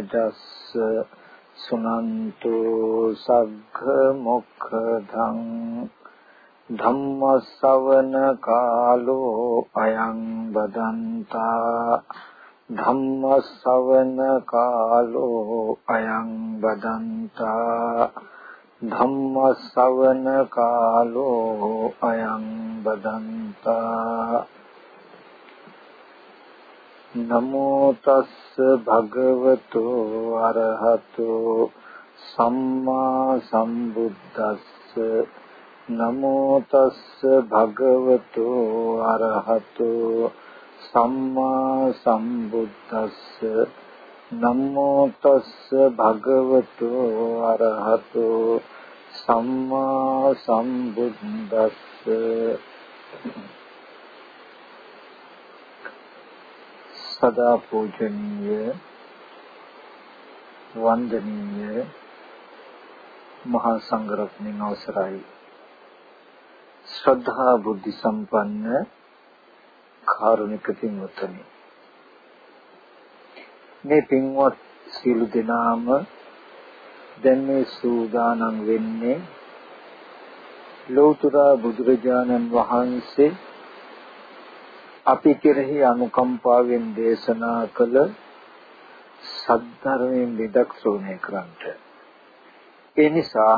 රාජස්ස සුනන්තු සග්ග මොක්ඛදං ධම්මස්සවන කාලෝ අයං බදන්තා ධම්මස්සවන කාලෝ අයං බදන්තා ධම්මස්සවන කාලෝ අයං බදන්තා නමෝ තස්ස භගවතු අරහතෝ සම්මා සම්බුද්දස්ස නමෝ තස්ස භගවතු අරහතෝ සම්මා සම්බුද්දස්ස නමෝ තස්ස භගවතු අරහතෝ සම්මා සම්බුද්දස්ස සදා පූජනීය වන්දනීය මහා සංඝරත්නයන් අවසරයි. ශ්‍රද්ධා බුද්ධ සම්පන්න කාරුණික පින්වත්නි මේ පින්වත් සියලු දෙනාම දැන් මේ සූදානම් වෙන්නේ ලෞතර බුදුරජාණන් වහන්සේ අපි කෙරෙහි අනුකම්පාවෙන් දේශනා කළ සද්ධර්මයෙන් විදක් ශ්‍රවණය කරන්ට ඒ නිසා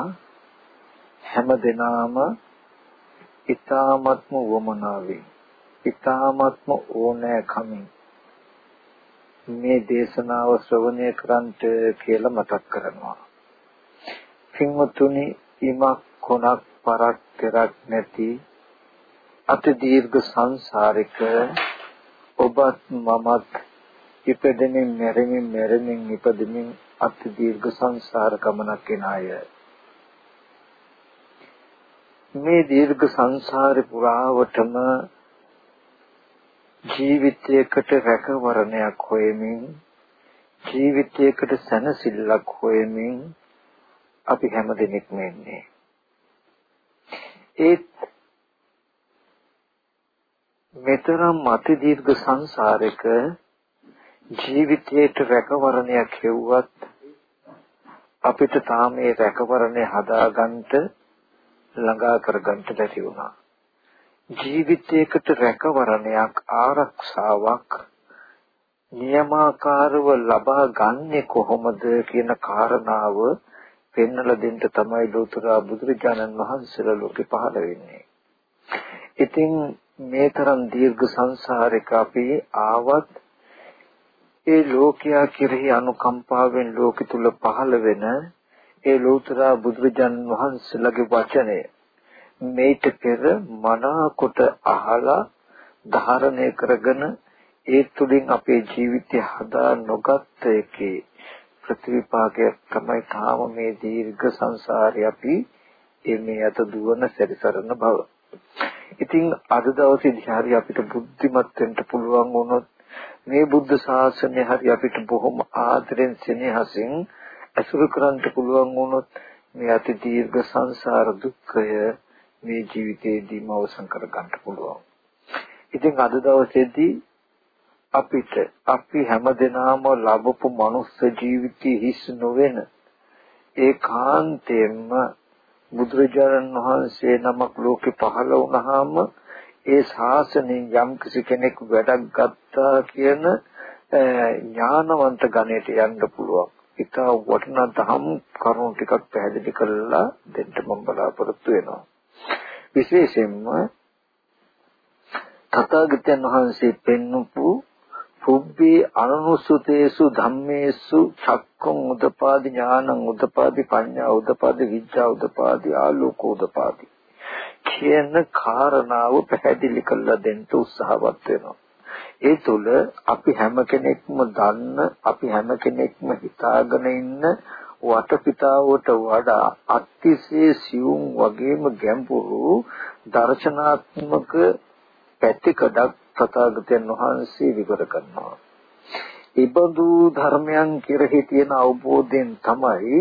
හැම දිනාම ඊ타මත්ම වමනාවේ ඊ타මත්ම ඕනෑකමින් මේ දේශනාව ශ්‍රවණය කරන්ට කියලා මතක් කරනවා. පින්වතුනි ඉමක් කොනක් පරක් පෙරක් නැති අති දීර්ඝ සංසාරික ඔබත් මමත් ඉපදෙමින් මැරෙමින් මැරෙමින් ඉපදෙමින් අති දීර්ඝ සංසාර ගමනක් යන අය. මේ දීර්ඝ සංසාරේ පුරාවටම ජීවිතයකට රැකවරණයක් හොයමින් ජීවිතයකට සැනසෙල්ලක් හොයමින් අපි හැමදෙනෙක්ම ඉන්නේ. ඒත් මෙතරම් අති දීර්ඝ සංසාරයක ජීවිතයට රැකවරණයක් හෙව්වත් අපිට තාම ඒ රැකවරණය හදාගන්න ළඟා කරගන්න බැරි වුණා. ජීවිතයකට රැකවරණයක් ආරක්ෂාවක් නියමාකාරව ලබා ගන්නෙ කොහොමද කියන කාරණාව පෙන්වලා දෙන්න තමයි ලෝතර බුදුරජාණන් වහන්සේලා ලෝකේ පහළ වෙන්නේ. ඉතින් මේ තරම් දීර්ඝ සංසාරයක අපි ආවත් ඒ ලෝකයා කෙරෙහි අනුකම්පාවෙන් ලෝකෙ තුල පහළ වෙන ඒ ලෝතර බුදුරජාණන් වහන්සේලාගේ වචනය මේට පෙර මනාකොට අහලා ධාරණය කරගෙන ඒ තුලින් අපේ ජීවිතය හදා නොගත් එකේ ප්‍රතිවිපාකයක් තමයි තාම මේ දීර්ඝ සංසාරේ අපි මේ අත දුවන සැරිසරන බව. ඉතින් අද දවසේදී හරි අපිට බුද්ධිමත් වෙන්න පුළුවන් වුණොත් මේ බුද්ධ ශාසනය හරි අපිට බොහොම ආදරෙන් සෙනෙහසින් අසුර කරන්න පුළුවන් වුණොත් මේ අති දීර්ඝ සංසාර දුක්ඛය මේ ජීවිතේදීම අවසන් කර ගන්න පුළුවන්. ඉතින් අද දවසේදී අපිට අපි හැමදෙනාම ලබපු මනුස්ස ජීවිතය හිස් නොවන ඒකාන්තයෙන්ම බුදුරජාණන් වහන්සේ නමක් ලෝකේ පහළ වුණාම ඒ ශාසනයෙන් යම් කිසි කෙනෙක් වැඩක් ගත්තා කියන ඥානවන්ත ගණයට යන්න පුළුවන්. ඒක වටිනා දහම් කරුණු ටිකක් පැහැදිලි කරලා දෙන්න මම බලාපොරොත්තු වෙනවා. විශේෂයෙන්ම තථාගතයන් වහන්සේ පෙන්වපු පුබ්බේ අනුසුතේසු ධම්මේසු චක්කුං උදපාදි ඥානං උදපාදි පඤ්ඤා උදපාදි විද්‍යා උදපාදි ආලෝක උදපාදි කියන කාරණාව පැහැදිලි කරලා දෙන්න උත්සාහවත් වෙනවා. ඒ තුල අපි හැම කෙනෙක්ම දන්න අපි හැම කෙනෙක්ම හිතාගෙන ඉන්න වටපිටාවට වඩා අතිශය සියුම් වගේම ගැඹුරු දර්ශනාත්මක පැතිකඩක් තථාගතයන් වහන්සේ විවර කරනවා. ඉබඳු ධර්මයන් කෙරෙහි තියෙන අවබෝධයෙන් තමයි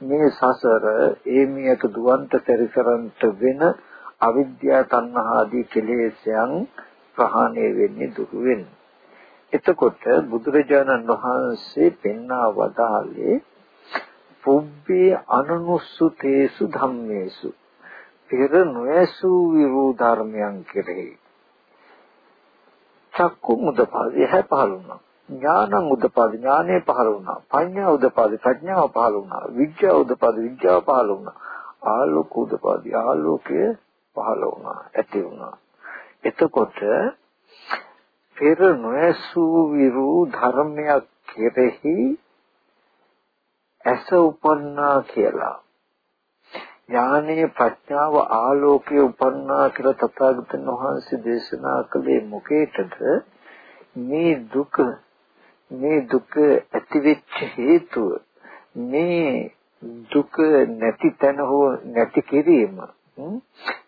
මේ සසර ඒ මියට දුවන්ට පරිසරන්ට වෙන අවිද්‍යාව තණ්හා ආදී කෙලෙස්යන් ප්‍රහාණය වෙන්නේ දුරු වෙන්නේ. එතකොට බුදුරජාණන් වහන්සේ පෙන්වා වදාළේ පුබ්බේ අනනුස්සුතේසු ධම්මේසු පෙර නොයසු විරූ ධර්මයන් කෙරෙහි චක්කු මුදපාදී හැ පහළ වුණා. ඥාන උදපාද ඥානය පහළ වුණා. පඤ්ඤා උදපාද ප්‍රඥාව පහළ වුණා. විද්‍යාව උදපාද විද්‍යාව පහළ වුණා. ආලෝක උදපාද ආලෝකය පහළ වුණා ඇති වුණා. එතකොට පෙර නොයසූ විරු ධර්මයක් කෙරෙහි ඇස උපන්නා කියලා ඥානීය ප්‍රඥාව ආලෝකයේ උපන්නා කියලා තථාගතයන් වහන්සේ දේශනා කළේ මොකේද මේ දුක මේ දුක ඇතිවෙච්ච හේතුව මේ දුක නැති තැන හෝ නැති කිරීම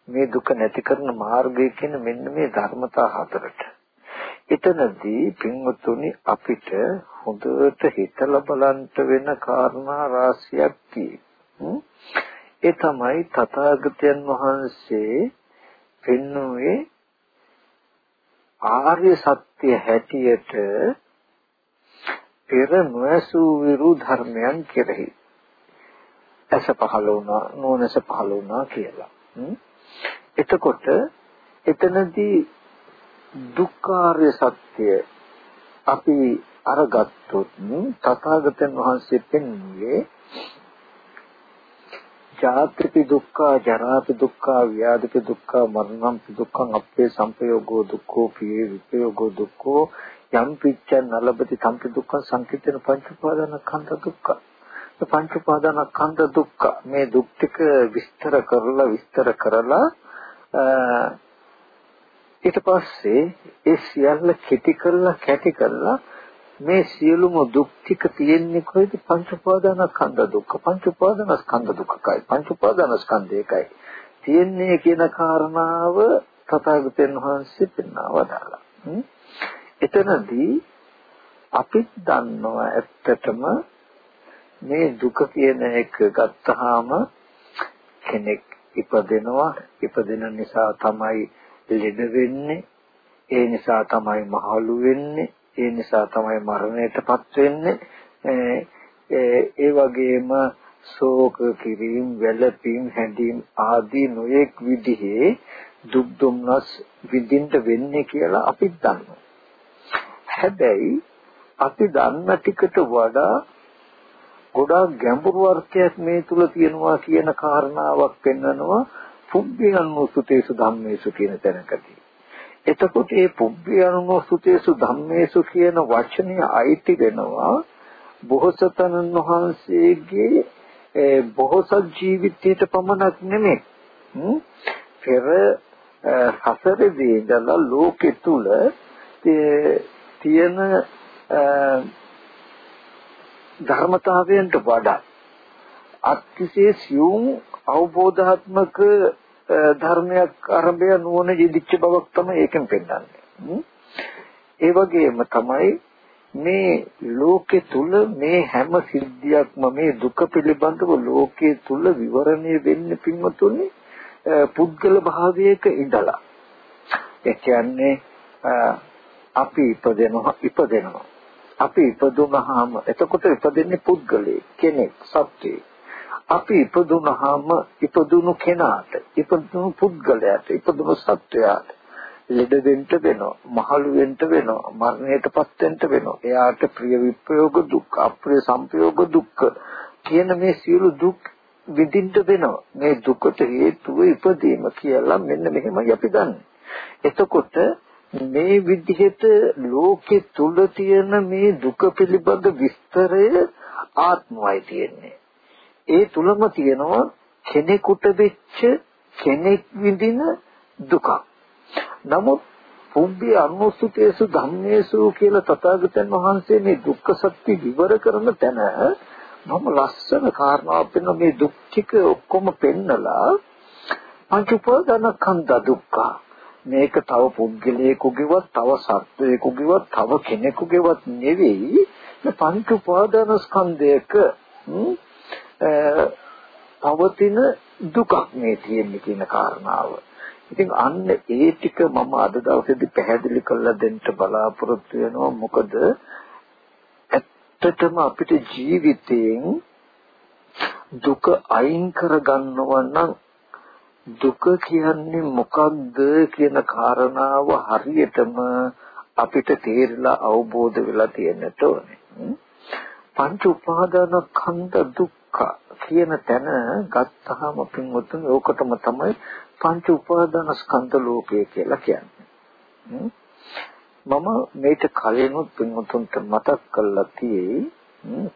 මේ දුක නැති කරන මාර්ගය කියන මෙන්න මේ ධර්මතා හතරට. එතනදී පින්වතුනි අපිට හොඳට හිතලා බලන්න වෙන කාරණා රාශියක් තියෙනවා. ඒ තමයි තථාගතයන් වහන්සේ පෙන්වුවේ ආර්ය සත්‍ය හැටියට පෙර නොඇසූ විරු ධර්මයන් කෙරෙහි ඇස පහළ වුණා නෝනස පහළ වුණා කියලා. එතකොට එතනදී දුක්ඛාර්ය සත්‍ය අපි අරගත්තොත් තථාගතයන් වහන්සේ පෙන්වුවේ ජාතිපි දුක්ඛ ජරාපි දුක්ඛ ව්‍යාධිපි දුක්ඛ මරණම්පි දුක්ඛං අපේ සංපයෝගෝ දුක්ඛෝ පියේ විපයෝගෝ දුක්ඛෝ යම් පිච්ඡන් නලබති සම්පි දුක්ඛ සංකිටන පංච උපාදානස්කන්ධ දුක්ඛ. පංච උපාදානස්කන්ධ දුක්ඛ මේ දුක් ටික විස්තර කරලා විස්තර කරලා ඊට පස්සේ ඒ සියල්ල කෙටි කරලා කැටි කරලා මේ සියලුම දුක් ටික තියෙන්නේ කොහෙද? පංච උපාදානස්කන්ධ දුක්ඛ. පංච උපාදානස්කන්ධ දුක්ඛයි පංච උපාදානස්කන්ධයකයි තියෙන්නේ කියන කාරණාව තථාගතයන් වහන්සේ පෙන්වා වදාළා. එතනදී අපි දන්නවා ඇත්තටම මේ දුක කියන එක ගත්තාම කෙනෙක් ඉපදෙනවා. ඉපදෙන නිසා තමයි ලෙඩ වෙන්නේ. ඒ නිසා තමයි මහලු වෙන්නේ. ඒ නිසා තමයි මරණයටපත් වෙන්නේ ඒ වගේම ශෝක කිරීම වැළපීම් හැඬීම් ආදී නොයෙක් විදිහේ දුක් දුම්නස් විඳින්න වෙන්නේ කියලා අපි දන්නවා හැබැයි අපි දන්න ටිකට වඩා ගොඩාක් ගැඹුරු අර්ථයක් මේ තුල තියෙනවා කියන කාරණාවක් පෙන්වනවා පුබ්බියන්නුසුතේසු ධම්මේසු කියන තැනකදී. එතකොට මේ පුබ්බියන්නුසුතේසු ධම්මේසු කියන වචනය අයිති වෙනවා බොහෝසතනන් වහන්සේගේ බොහෝසත් ජීවිතයට පමණක් නෙමෙයි. පෙර සසරදී ඉඳලා ලෝකෙ තුල තියෙන ධර්මතාවයන්ට වඩා අතිශය සියුම් අවබෝධාත්මක ධර්මයක් අරඹය නුවණ යෙදිච්ච බවක් තමයි ඒකෙන් පෙන්නන්නේ. ඒ වගේම තමයි මේ ලෝකෙ තුල මේ හැම සිද්ධියක්ම මේ දුක පිළිබඳව ලෝකයේ තුල විවරණය වෙන්නේ පින්වතුනි පුද්ගල භාවයක ඉඳලා. ඒ කියන්නේ අපි ඉපදෙනවා ඉපදෙනවා අපි ඉපදුනහම එතකොට ඉපදෙන්නේ පුද්ගලයෙක් කෙනෙක් සත්‍යයක් අපි ඉපදුනහම ඉපදුණු කෙනාට ඉපදුණු පුද්ගලයාට ඉපදුණු සත්වයාට ලෙඩ වෙන්න වෙනවා මහලු වෙන්න වෙනවා මරණයටපත් වෙන්න වෙනවා. එයාට ප්‍රිය විප්‍රයෝග දුක් අප්‍රිය සංපයෝග දුක් කියන මේ සියලු දුක් විඳින්න වෙනවා. මේ දුකට හේතුව ඉපදීම කියලා මෙන්න මෙහෙමයි අපි දන්නේ. එතකොට මේ විදිහට ලෝකෙ තුල තියෙන මේ දුක පිළිබඳ විස්තරය ආත්මවයි තියෙන්නේ. ඒ තුලම තියෙනවා කෙනෙකුට වෙච්ච කෙනෙක් විඳින දුක. නමුත් පුබ්බේ අනුසුතේසු ධම්මේසු කියලා තථාගතයන් වහන්සේ මේ දුක්ඛ සත්‍ය විවර කරන තැන මම ලස්සන කාරණාවක් වෙන මේ දුක් ටික ඔක්කොම පෙන්නලා පංච උපාදානස්කන්ධ දුක්ඛ. මේක තව පුද්ගලයෙකුගේවත් තව සත්වයෙකුගේවත් තව කෙනෙකුගේවත් නෙවෙයි. මේ පංච උපාදාන ස්කන්ධයක පවතින දුකක් මේ තියෙන්නේ කියන කාරණාව. ඉතින් අන්න ඒ ටික මම අද දවසේදී පැහැදිලි කරලා දෙන්න බලාපොරොත්තු වෙනවා මොකද ඇත්තටම අපිට ජීවිතයෙන් දුක අයින් කරගන්නව නම් දුක කියන්නේ මොකක්ද කියන කාරණාව හරියටම අපිට තේරිලා අවබෝධ වෙලා තියෙන්නට ඕනේ. පංච උපාදාන ඛණ්ඩ දුක්ඛ කියන තැන ගත්තාම පින්වතුන් ඕකටම තමයි පංච උපාදාන ස්කන්ධ ලෝකය කියලා කියන්නේ. මම මේක කලිනුත් පින්වතුන්ට මතක් කරලා තියෙයි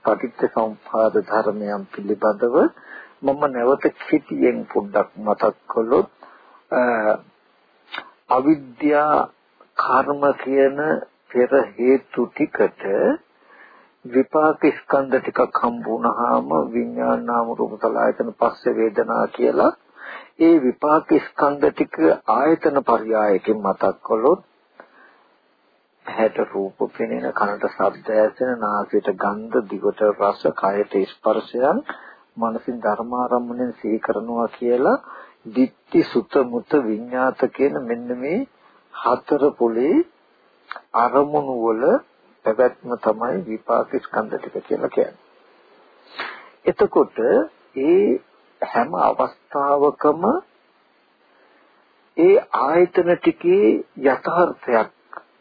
පටිච්ච සමුප්පාද ධර්මයන් පිළිබඳව මම නැවත කෙටියෙන් පොඩ්ඩක් මතක් කළොත් අවිද්‍යා කර්ම කියන පෙර හේතු ටිකට විපාක ස්කන්ධ ටිකක් හම්බ වුණාම විඥාන නාම රූප සලආයතන පස්සේ වේදනා කියලා. ඒ විපාක ස්කන්ධ ටික ආයතන පරයයකින් මතක් කළොත් හැට රූප පෙනෙන කනට ශබ්ද ඇසෙන නාසයට ගන්ධ දිවට රස කයට ස්පර්ශයන් මනසින් ධර්මාරම්මණයෙන් සිහි කරනවා කියලා ditthi sutta mutta විඤ්ඤාත කියන මෙන්න මේ හතර පොලේ අරමුණු වල පැවැත්ම තමයි විපාක ස්කන්ධ ටික කියලා කියන්නේ. එතකොට ඒ හැම අවස්ථාවකම ඒ ආයතන ටිකේ යථාර්ථයක්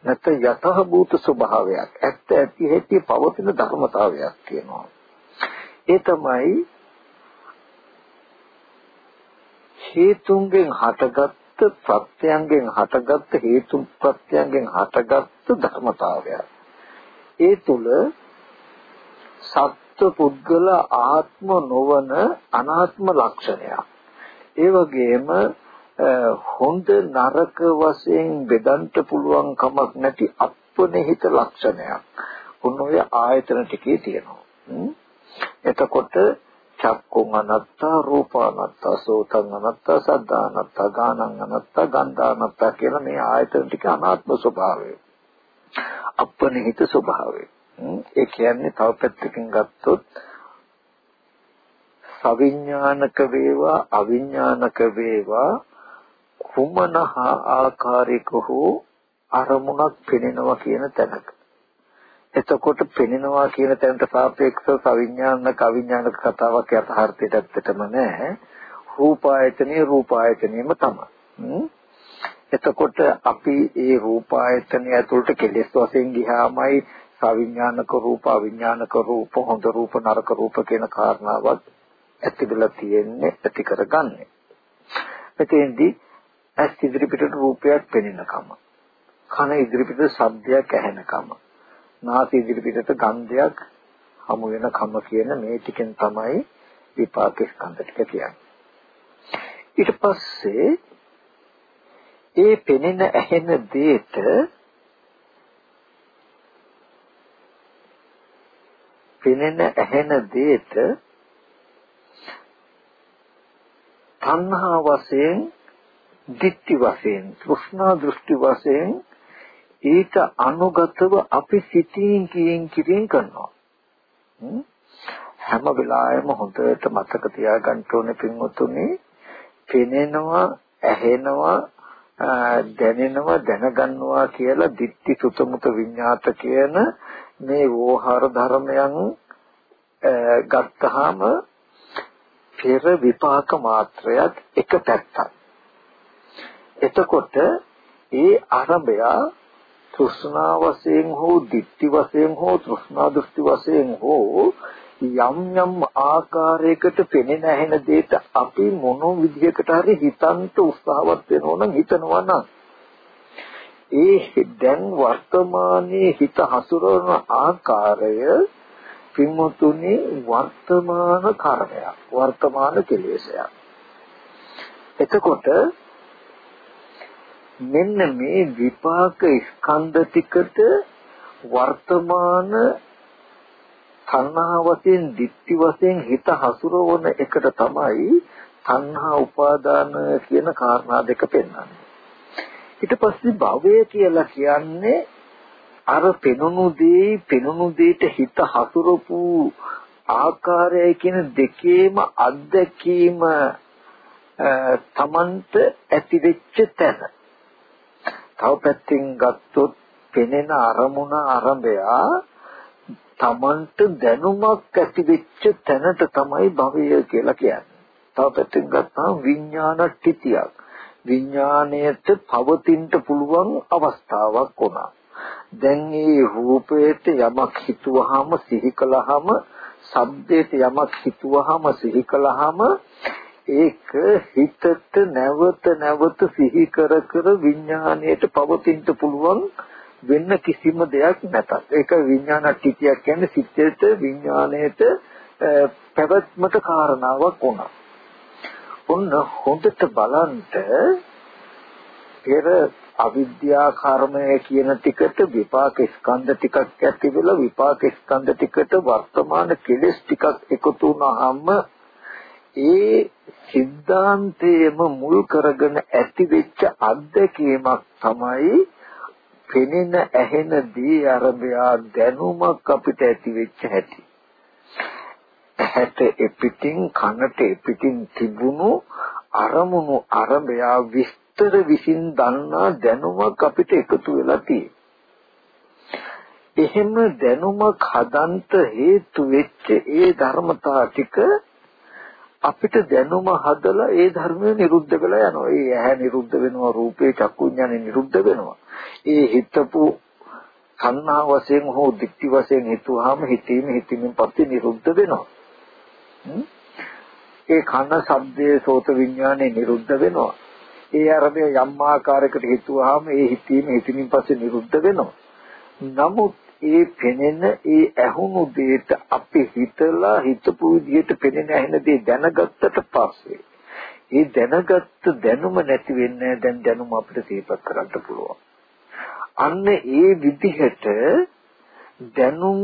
නැත්නම් යතහ භූත ස්වභාවයක් ඇත්ත ඇති හැටි පවතින ධර්මතාවයක් කියනවා. ඒ තමයි හේතුන්ගෙන් හටගත් ප්‍රත්‍යයන්ගෙන් හටගත් හේතු ප්‍රත්‍යයන්ගෙන් හටගත් ධර්මතාවය. ඒ තුල සත්ව පුද්ගල ආත්ම නොවන අනාත්ම ලක්ෂණයක්. ඒ වගේම හොඳ නරක වශයෙන් බෙදන්න පුළුවන් කමක් නැති අපනහිත ලක්ෂණයක්. උන් ඔය ආයතන ටිකේ තියෙනවා. එතකොට චක්කුං අනත්තා රූපානත්තා සෝතං අනත්තා සද්ධානත්තා ගානං අනත්තා ගන්ධානත්තා කියලා මේ ආයතන ටික අනාත්ම ස්වභාවය අපනිහිත ස්වභාවය ඒ කියන්නේ තව පැත්තකින් ගත්තොත් සවිඥානික වේවා අවිඥානික වේවා කුමනහා ආකාරික හෝ අරමුණක් පෙනෙනවා කියන තැනක එතකොට පෙනෙනවා කියන තැනට සාපේක්ෂව සවිඥානික අවිඥානික කතාවක් යථාර්ථයට ඇත්තටම නැහැ. රූපායතනේ රූපායතනේම තමයි. එතකොට අපි ඒ රූපායතනය ඇතුළට කෙලෙස් වශයෙන් ගියාමයි සවිඥානික රූප අවිඥානික රූප හොඳ රූප නරක රූප කියන කාරණාවක් ඇතිදලා තියෙන්නේ ඇති කරගන්නේ. එතෙන්දී ඇස් ඉදිරිපිට රූපයක් පෙනෙනකම කන ඉදිරිපිට ශබ්දයක් ඇහෙනකම නාසය ඉදිරිපිටට ගන්ධයක් හමු වෙන කම කියන මේ ටිකෙන් තමයි විපාක ස්කන්ධ ටික කියන්නේ. ඊට පස්සේ ඒ පෙනෙන ඇහෙන දේට පෙනෙන ඇහෙන දේට තණ්හා වශයෙන්, ditthi වශයෙන්, තෘෂ්ණා දෘෂ්ටි වශයෙන් ඊට අනුගතව අපි සිතින් කියින් කියින් කරනවා. හැම වෙලාවෙම හොඳට මතක තියාගන්න ඕනේ පින්වතුනි පෙනෙනවා ඇහෙනවා දැනෙනවා දැනගන්නවා කියලා ditthi සුතමුත විඤ්ඤාත කියන මේ වෝහාර ධර්මයන් ගත්තාම පෙර විපාක මාත්‍රයක් එක පැත්තක්. එතකොට ඒ අරබය තෘෂ්ණා වශයෙන් හෝ ditthi වශයෙන් හෝ තෘෂ්ණා දෘෂ්ටි වශයෙන් හෝ යම් යම් ආකාරයකට පෙනෙන ඇහෙන දෙයට අපි මොන විදිහකට හරි හිතන්ට උත්සාහවත් වෙනවා නම් හිතනවා නම්. ඒ දැන් වර්තමානයේ හිත හසුරවන ආකාරය පින්වතුනි වර්තමාන කාරණයක් වර්තමාන කෙලෙසයක්. එතකොට මෙන්න මේ විපාක ස්කන්ධ ටිකට වර්තමාන තණ්හා වශයෙන්, ditthi වශයෙන් හිත හසුරවන එකට තමයි තණ්හා උපාදාන කියන කාරණා දෙක පෙන්වන්නේ. ඊට පස්සේ භවය කියලා කියන්නේ අර පෙනුණු දේ පෙනුණු දෙයට හිත හසුරපු ආකාරය කියන දෙකේම අත්දැකීම තමන්ට ඇති වෙච්ච තැන. තව පැත්තෙන් ගත්තොත් පෙනෙන අරමුණ අරඹයා තමන්ට දැනුමක් ඇති වෙච්ච තැනට තමයි භවය කියලා කියන්නේ. තව පැත්තෙන් ගත්තාම විඥාන ටිතියක්. විඥාණයට පවතින්න පුළුවන් අවස්ථාවක් වුණා. දැන් මේ රූපයට යමක් හිතුවහම සිහි කළාම ශබ්දයට යමක් හිතුවහම සිහි කළාම ඒක හිතට නැවත නැවත සිහි කර කර විඥාණයට පවතින්න පුළුවන් වෙන්න කිසිම දෙයක් නැතත් ඒක විඥානටිතියක් කියන්නේ සිත්යට විඥාණයට පැවැත්මට කාරණාවක් වුණා. ඔන්න හොඳට බලන්න පෙර අවිද්‍යා කර්මය කියන ටිකට විපාක ස්කන්ධ ටිකක් ඇති වෙලා විපාක ස්කන්ධ ටිකට වර්තමාන කෙලෙස් ටිකක් එකතු වුණාම ඒ සිද්ධාන්තයේම මුල් කරගෙන ඇති වෙච්ච අත්දැකීමක් තමයි පෙනෙන ඇහෙන දී අරබයා දැනුමක් අපිට ඇති වෙච්ච හැටි. ඇහැට එපිටින් කනට එපිටින් තිබුණු අරමුණු අරබයා විස්තර විසින් දන්නා දැනුමක් අපිට එකතු වෙලා තියෙනවා. එහෙම දැනුමක් හදන්ත හේතු වෙච්ච ඒ ධර්මතා ටික අපිට දැනුම හදලා ඒ ධර්මය නිරුද්ධ කළා යනවා. ඒ ඇහැ නිරුද්ධ වෙනවා, රූපේ චක්කු විඥානේ නිරුද්ධ වෙනවා. ඒ හිතපු සංහා වශයෙන් හෝ දික්ටි වශයෙන් හිතුවාම හිතීම හිතීමෙන් පස්සේ නිරුද්ධ වෙනවා. ඒ කන ශබ්දයේ සෝත විඥානේ නිරුද්ධ වෙනවා. ඒ අරබේ යම් ආකාරයකට හිතුවාම ඒ හිතීම හිතීමෙන් පස්සේ නිරුද්ධ වෙනවා. නමුත් ඒ පෙනෙන ඒ ඇහුණු දෙයට අපි හිතලා හිතපු විදිහට පෙනෙන ඇහෙන දේ දැනගත්තට පස්සේ ඒ දැනගත්ත දැනුම නැති වෙන්නේ දැන් දැනුම අපිට සිහිපත් කරන්න පුළුවන්. අන්න ඒ විදිහට දැනුම්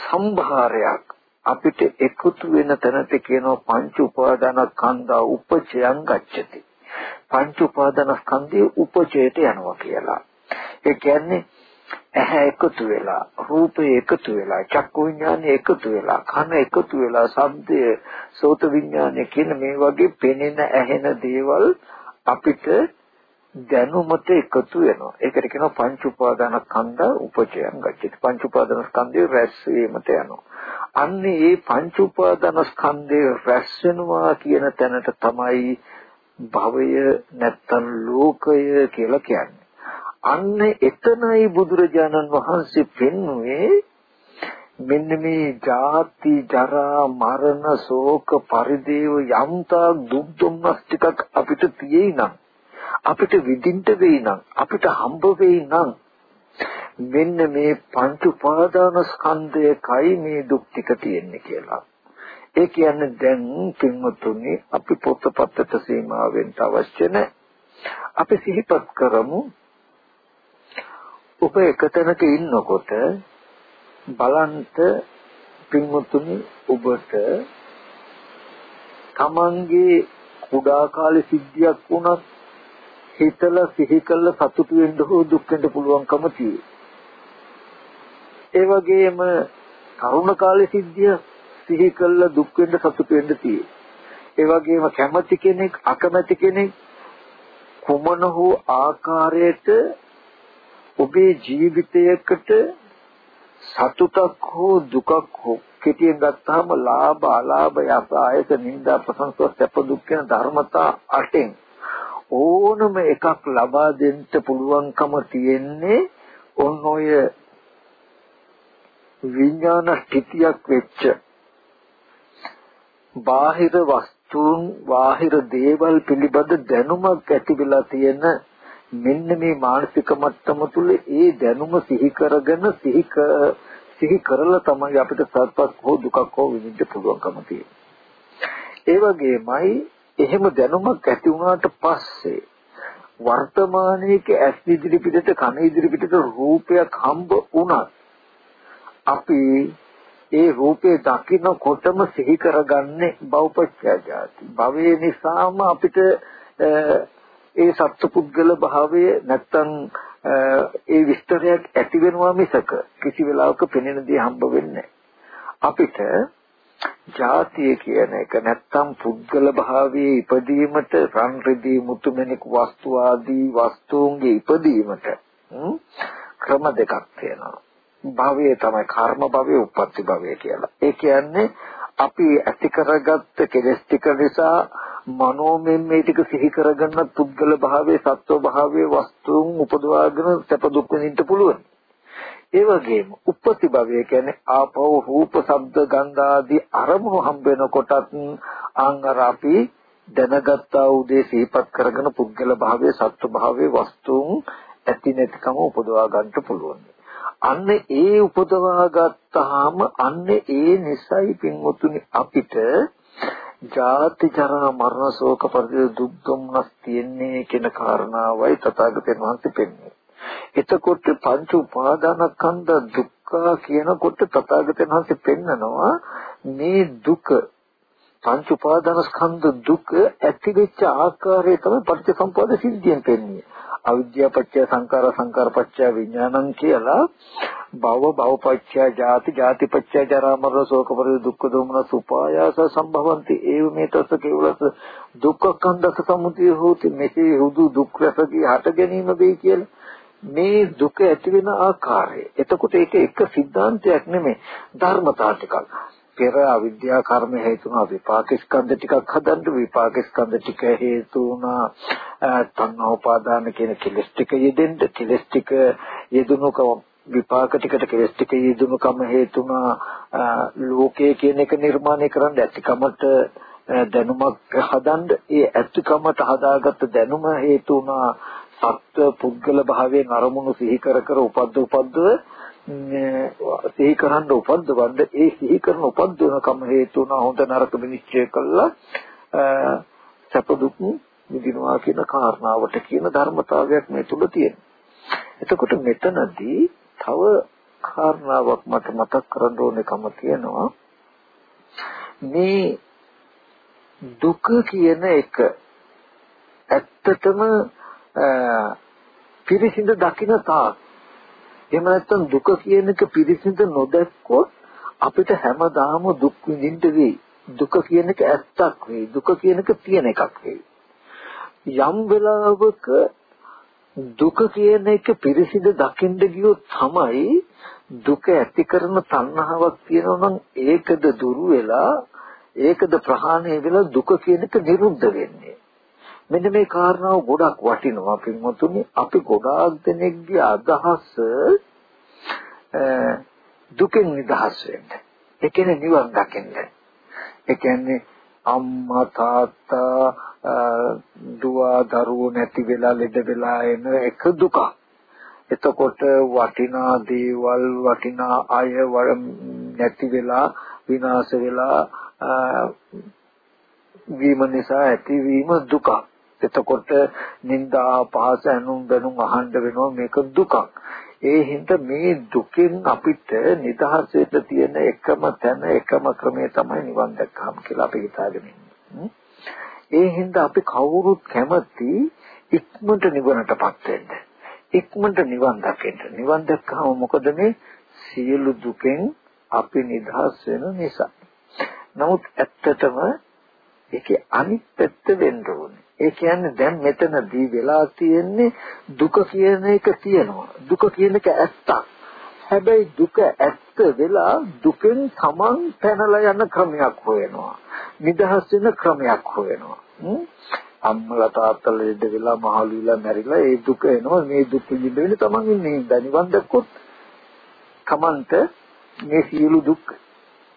සම්භාරයක් අපිට එකතු වෙන තැනට කියනවා පංච උපාදානස්කන්ධා උපචයං ගච්ඡති. පංච උපාදානස්කන්ධයේ උපචයට යනවා කියලා. ඒ කියන්නේ ඇහැ එකතු වෙලා රූපය එකතු වෙලා චක්කු විඥානය එකතු වෙලා කන එකතු වෙලා ශබ්දය සෝත විඥානය කියන මේ වගේ පෙනෙන ඇහෙන දේවල් අපිට දැනුමට එකතු වෙනවා. ඒකට කියනවා පංච උපාදාන ස්කන්ධ උපචයන් ගච්ඡති. පංච උපාදාන ස්කන්ධය රැස් වීමට යනවා. අන්න ඒ පංච උපාදාන ස්කන්ධය රැස් වෙනවා කියන තැනට තමයි භවය නැත්තම් ලෝකය කියලා කියන්නේ. අන්න එතනයි බුදුරජාණන් වහන්සේ පෙන්වුවේ මෙන්න මේ ජාති ජරා මරණ ශෝක පරිදේව යම්තා දුක් දුම්නස් ටිකක් අපිට තියෙයි නම් අපිට විඳින්න වෙයි නම් අපිට හම්බ වෙයි නම් මෙන්න මේ පංච උපාදාන ස්කන්ධයකයි මේ දුක් ටික තියෙන්නේ කියලා. ඒ කියන්නේ දැන් පින්වතුනි අපි පොතපතට සීමා වෙන්න අවශ්‍ය නැහැ. අපි සිහිපත් කරමු ඔබ එකතැනක ඉන්නකොට බලන්ට පින්වතුනි ඔබට තමන්ගේ කුඩා කාලේ සිද්ධියක් වුණත් හිතලා සිහි කළ සතුටු වෙන්න හෝ දුක් වෙන්න පුළුවන්කම තියෙයි. ඒ වගේම තරුණ කාලේ සිද්ධිය සිහි කළ දුක් වෙන්න සතුටු වෙන්න තියෙයි. ඒ වගේම කැමති කෙනෙක් අකමැති කෙනෙක් කුමන හෝ ආකාරයට ඔබේ ජීවිතයකට සතුටක් හෝ දුකක් හෝ කෙටියෙන් ගත්තාම ලාභ අලාභ යස ආයත නිന്ദා ප්‍රශංසා සැප දුක් කියන ධර්මතා අටෙන් ඕනම එකක් ලබා දෙන්න පුළුවන්කම තියෙන්නේ ඔන්න ඔය විඥාන ස්ථිතියක් වෙච්ච බාහිර වස්තුන් බාහිර දේවල් පිළිබඳ දැනුමක් ඇති වෙලා තියෙන මෙන්න මේ මානසික මට්ටම තුල ඒ දැනුම සිහි කරගෙන සිහි සිහි කරලා තමයි අපිට සත්‍යක් හෝ දුකක් හෝ විඳින්න පුළුවන්කම තියෙන්නේ. ඒ වගේමයි එහෙම දැනුමක් ඇති වුණාට පස්සේ වර්තමානයේ ඇස් ඉදිරි පිටට කන ඉදිරි පිටට රූපයක් හම්බ වුණත් අපි ඒ රූපේ දකින්නකොටම සිහි කරගන්නේ බෞපච්චාජාති. භවයේ නිසාම අපිට ඒ සත්පුද්ගල භාවය නැත්තම් ඒ විස්තරයක් ඇති වෙනවා මිසක කිසි වෙලාවක පෙනෙන දේ හම්බ වෙන්නේ අපිට ජාතිය කියන එක නැත්තම් පුද්ගල භාවයේ ඉපදීමට රන් රිදී මුතුමැණික් වස්තු ආදී වස්තුන්ගේ ඉපදීමට ක්‍රම දෙකක් තියෙනවා භවයේ තමයි කර්ම භවයේ උප්පත්ති භවයේ කියලා. ඒ කියන්නේ අපි ඇති කරගත්ත කෙලස් ටික නිසා මනෝමයෙන් මේ ටික සිහි කරගන්න පුද්ගල භාවයේ සත්ව භාවයේ වස්තුන් උපදවාගෙන සැප දුක් විඳින්න පුළුවන්. ඒ වගේම උප්පත්ති භවය කියන්නේ ආපෝ රූප ශබ්ද ගන්ධ ආදී අරමුණු හම්බ වෙනකොටත් ආංගර අපි දැනගත්තා උදේ සිහිපත් කරගෙන පුද්ගල භාවයේ සත්ව භාවයේ වස්තුන් ඇති නැතිකම උපදවා ගන්නට පුළුවන්. අන්න ඒ උපදවා ගත්තාම අන්න ඒ නිසයි පින්වතුනි අපිට ජාති ජරා මරණ ශෝක පරිදේ දුක් දුම්නස් තියන්නේ කියන කාරණාවයි තථාගතයන් වහන්සේ පෙන්වන්නේ. එතකොට පංච උපාදානස්කන්ධ දුක්ඛ කියනකොට තථාගතයන් වහන්සේ පෙන්නනවා මේ දුක පංච උපාදානස්කන්ධ දුක ඇතිවෙච්ච ආකාරය තමයි පටිච්චසමුප්පාද සිද්ධියෙන් පෙන්වන්නේ. අවිද්‍යාව පත්‍ය සංකාර සංකාර පත්‍ය විඥානං කියලා භව භව පත්‍ය ජාති ජාති පත්‍ය ජරා මරණ ශෝක පරිදේ දුක්ඛ දෝමන සුපායාස සම්භවಂತಿ ඒව මේ තස කේවලස දුක්ඛ කන්දක සමුදය හෝති මෙසේ හුදු දුක් රසදී හට ගැනීම වෙයි කියලා මේ දුක ඇති වෙන ආකාරය. එතකොට ඒක එක සිද්ධාන්තයක් නෙමෙයි ධර්මතාව ටිකක්. පෙර අවිද්‍යා කර්ම හේතුන විපාක ස්කන්ධ ටිකක් හදන්න විපාක ස්කන්ධ ටික හේතු වුණා. තණ්හා උපාදාන කියන කෙලස් ටික යෙදෙන්න කෙලස් ටික යෙදුණුක විපාක ටිකට කෙලස් ටික යෙදුණුකම හේතුණා ලෝකයේ කියන එක නිර්මාණය කරන්න ඇතිකමට දැනුමක් හදන්න ඒ ඇතිකමට හදාගත්ත දැනුම හේතු වුණා. සත්ව පුද්ගල භාවයෙන් අරමුණු සිහි කර කර උපද්ද උපද්දව සිහි කරන්න උපද්දවන්න ඒ සිහි කරන උපද්දවනකම හේතු වුණා හොඳ නරක විනිශ්චය කළා සැප දුක් විඳිනවා කියන කාරණාවට කියන ධර්මතාවයක් මේ තුල තියෙනවා. එතකොට මෙතනදී තව කාරණාවක් මට මතක් කරන්න ඕනකම තියෙනවා. මේ දුක කියන එක ඇත්තටම පිරිසිඳ දකින්න තාක් එහෙම නැත්නම් දුක කියන එක පිරිසිඳ නොදැක්කොත් අපිට හැමදාම දුක් විඳින්න වෙයි. දුක කියන එක ඇත්තක් වෙයි. දුක කියන එක තියෙන එකක් වෙයි. යම් වෙලාවක දුක කියන එක පිරිසිදු දකින්න ගියොත් තමයි දුක ඇති කරන තණ්හාවක් තියෙනවා නම් ඒකද දුරු වෙලා ඒකද ප්‍රහාණය වෙලා දුක කියන එක නිරුද්ධ වෙන්නේ මෙන්න මේ කාරණාව ගොඩක් වටිනවා පින්වතුනි අපි ගොඩාක් දෙනෙක්ගේ අදහස දුකෙන් නිදහස් වෙන්න ඒ කියන්නේ නිවන් දකින්න ඒ කියන්නේ අම්මා තාත්තා දුව දරුවෝ නැති වෙලා ලෙඩ වෙලා එන එක දුක. එතකොට වටිනා දේවල් වටිනා අය නැති වෙලා විනාශ වෙලා වීම නිසා ඇතිවීම දුක. එතකොට නිന്ദා පහස ඇනුම් බැනුම් අහන්න වෙනවා මේක දුකක්. ඒ හින්දා මේ දුකෙන් අපිට නිදහස් වෙන්න තියෙන එකම තැන එකම ක්‍රමය තමයි නිවන් දැක්කම කියලා අපි හිතාගෙන ඉන්නේ. ඒ හින්දා අපි කවුරුත් කැමති ඉක්මනට නිවනටපත් වෙන්න. ඉක්මනට නිවන් දකින්න. නිවන් දැක්කම මොකද මේ සියලු දුකෙන් අපි නිදහස් වෙන නිසා. නමුත් ඇත්තටම ඒකේ අනිත් පැත්ත වෙන්න ඕනේ. ඒ කියන්නේ දැන් මෙතනදී වෙලා තියෙන්නේ දුක කියන එක තියෙනවා. දුක කියන එක ඇත්තක්. හැබැයි දුක ඇත්ත වෙලා දුකෙන් තමන් පැනලා යන ක්‍රමයක් හොයනවා. නිදහස් වෙන ක්‍රමයක් හොයනවා. අම්මලා තාත්තලා ලෙඩ වෙලා මහලු වෙලා මැරිලා ඒ දුක එනවා මේ දුක විඳින්න තමන් ඉන්නේ දනිවන් දැක්කොත් තමන්ට මේ සියලු දුක්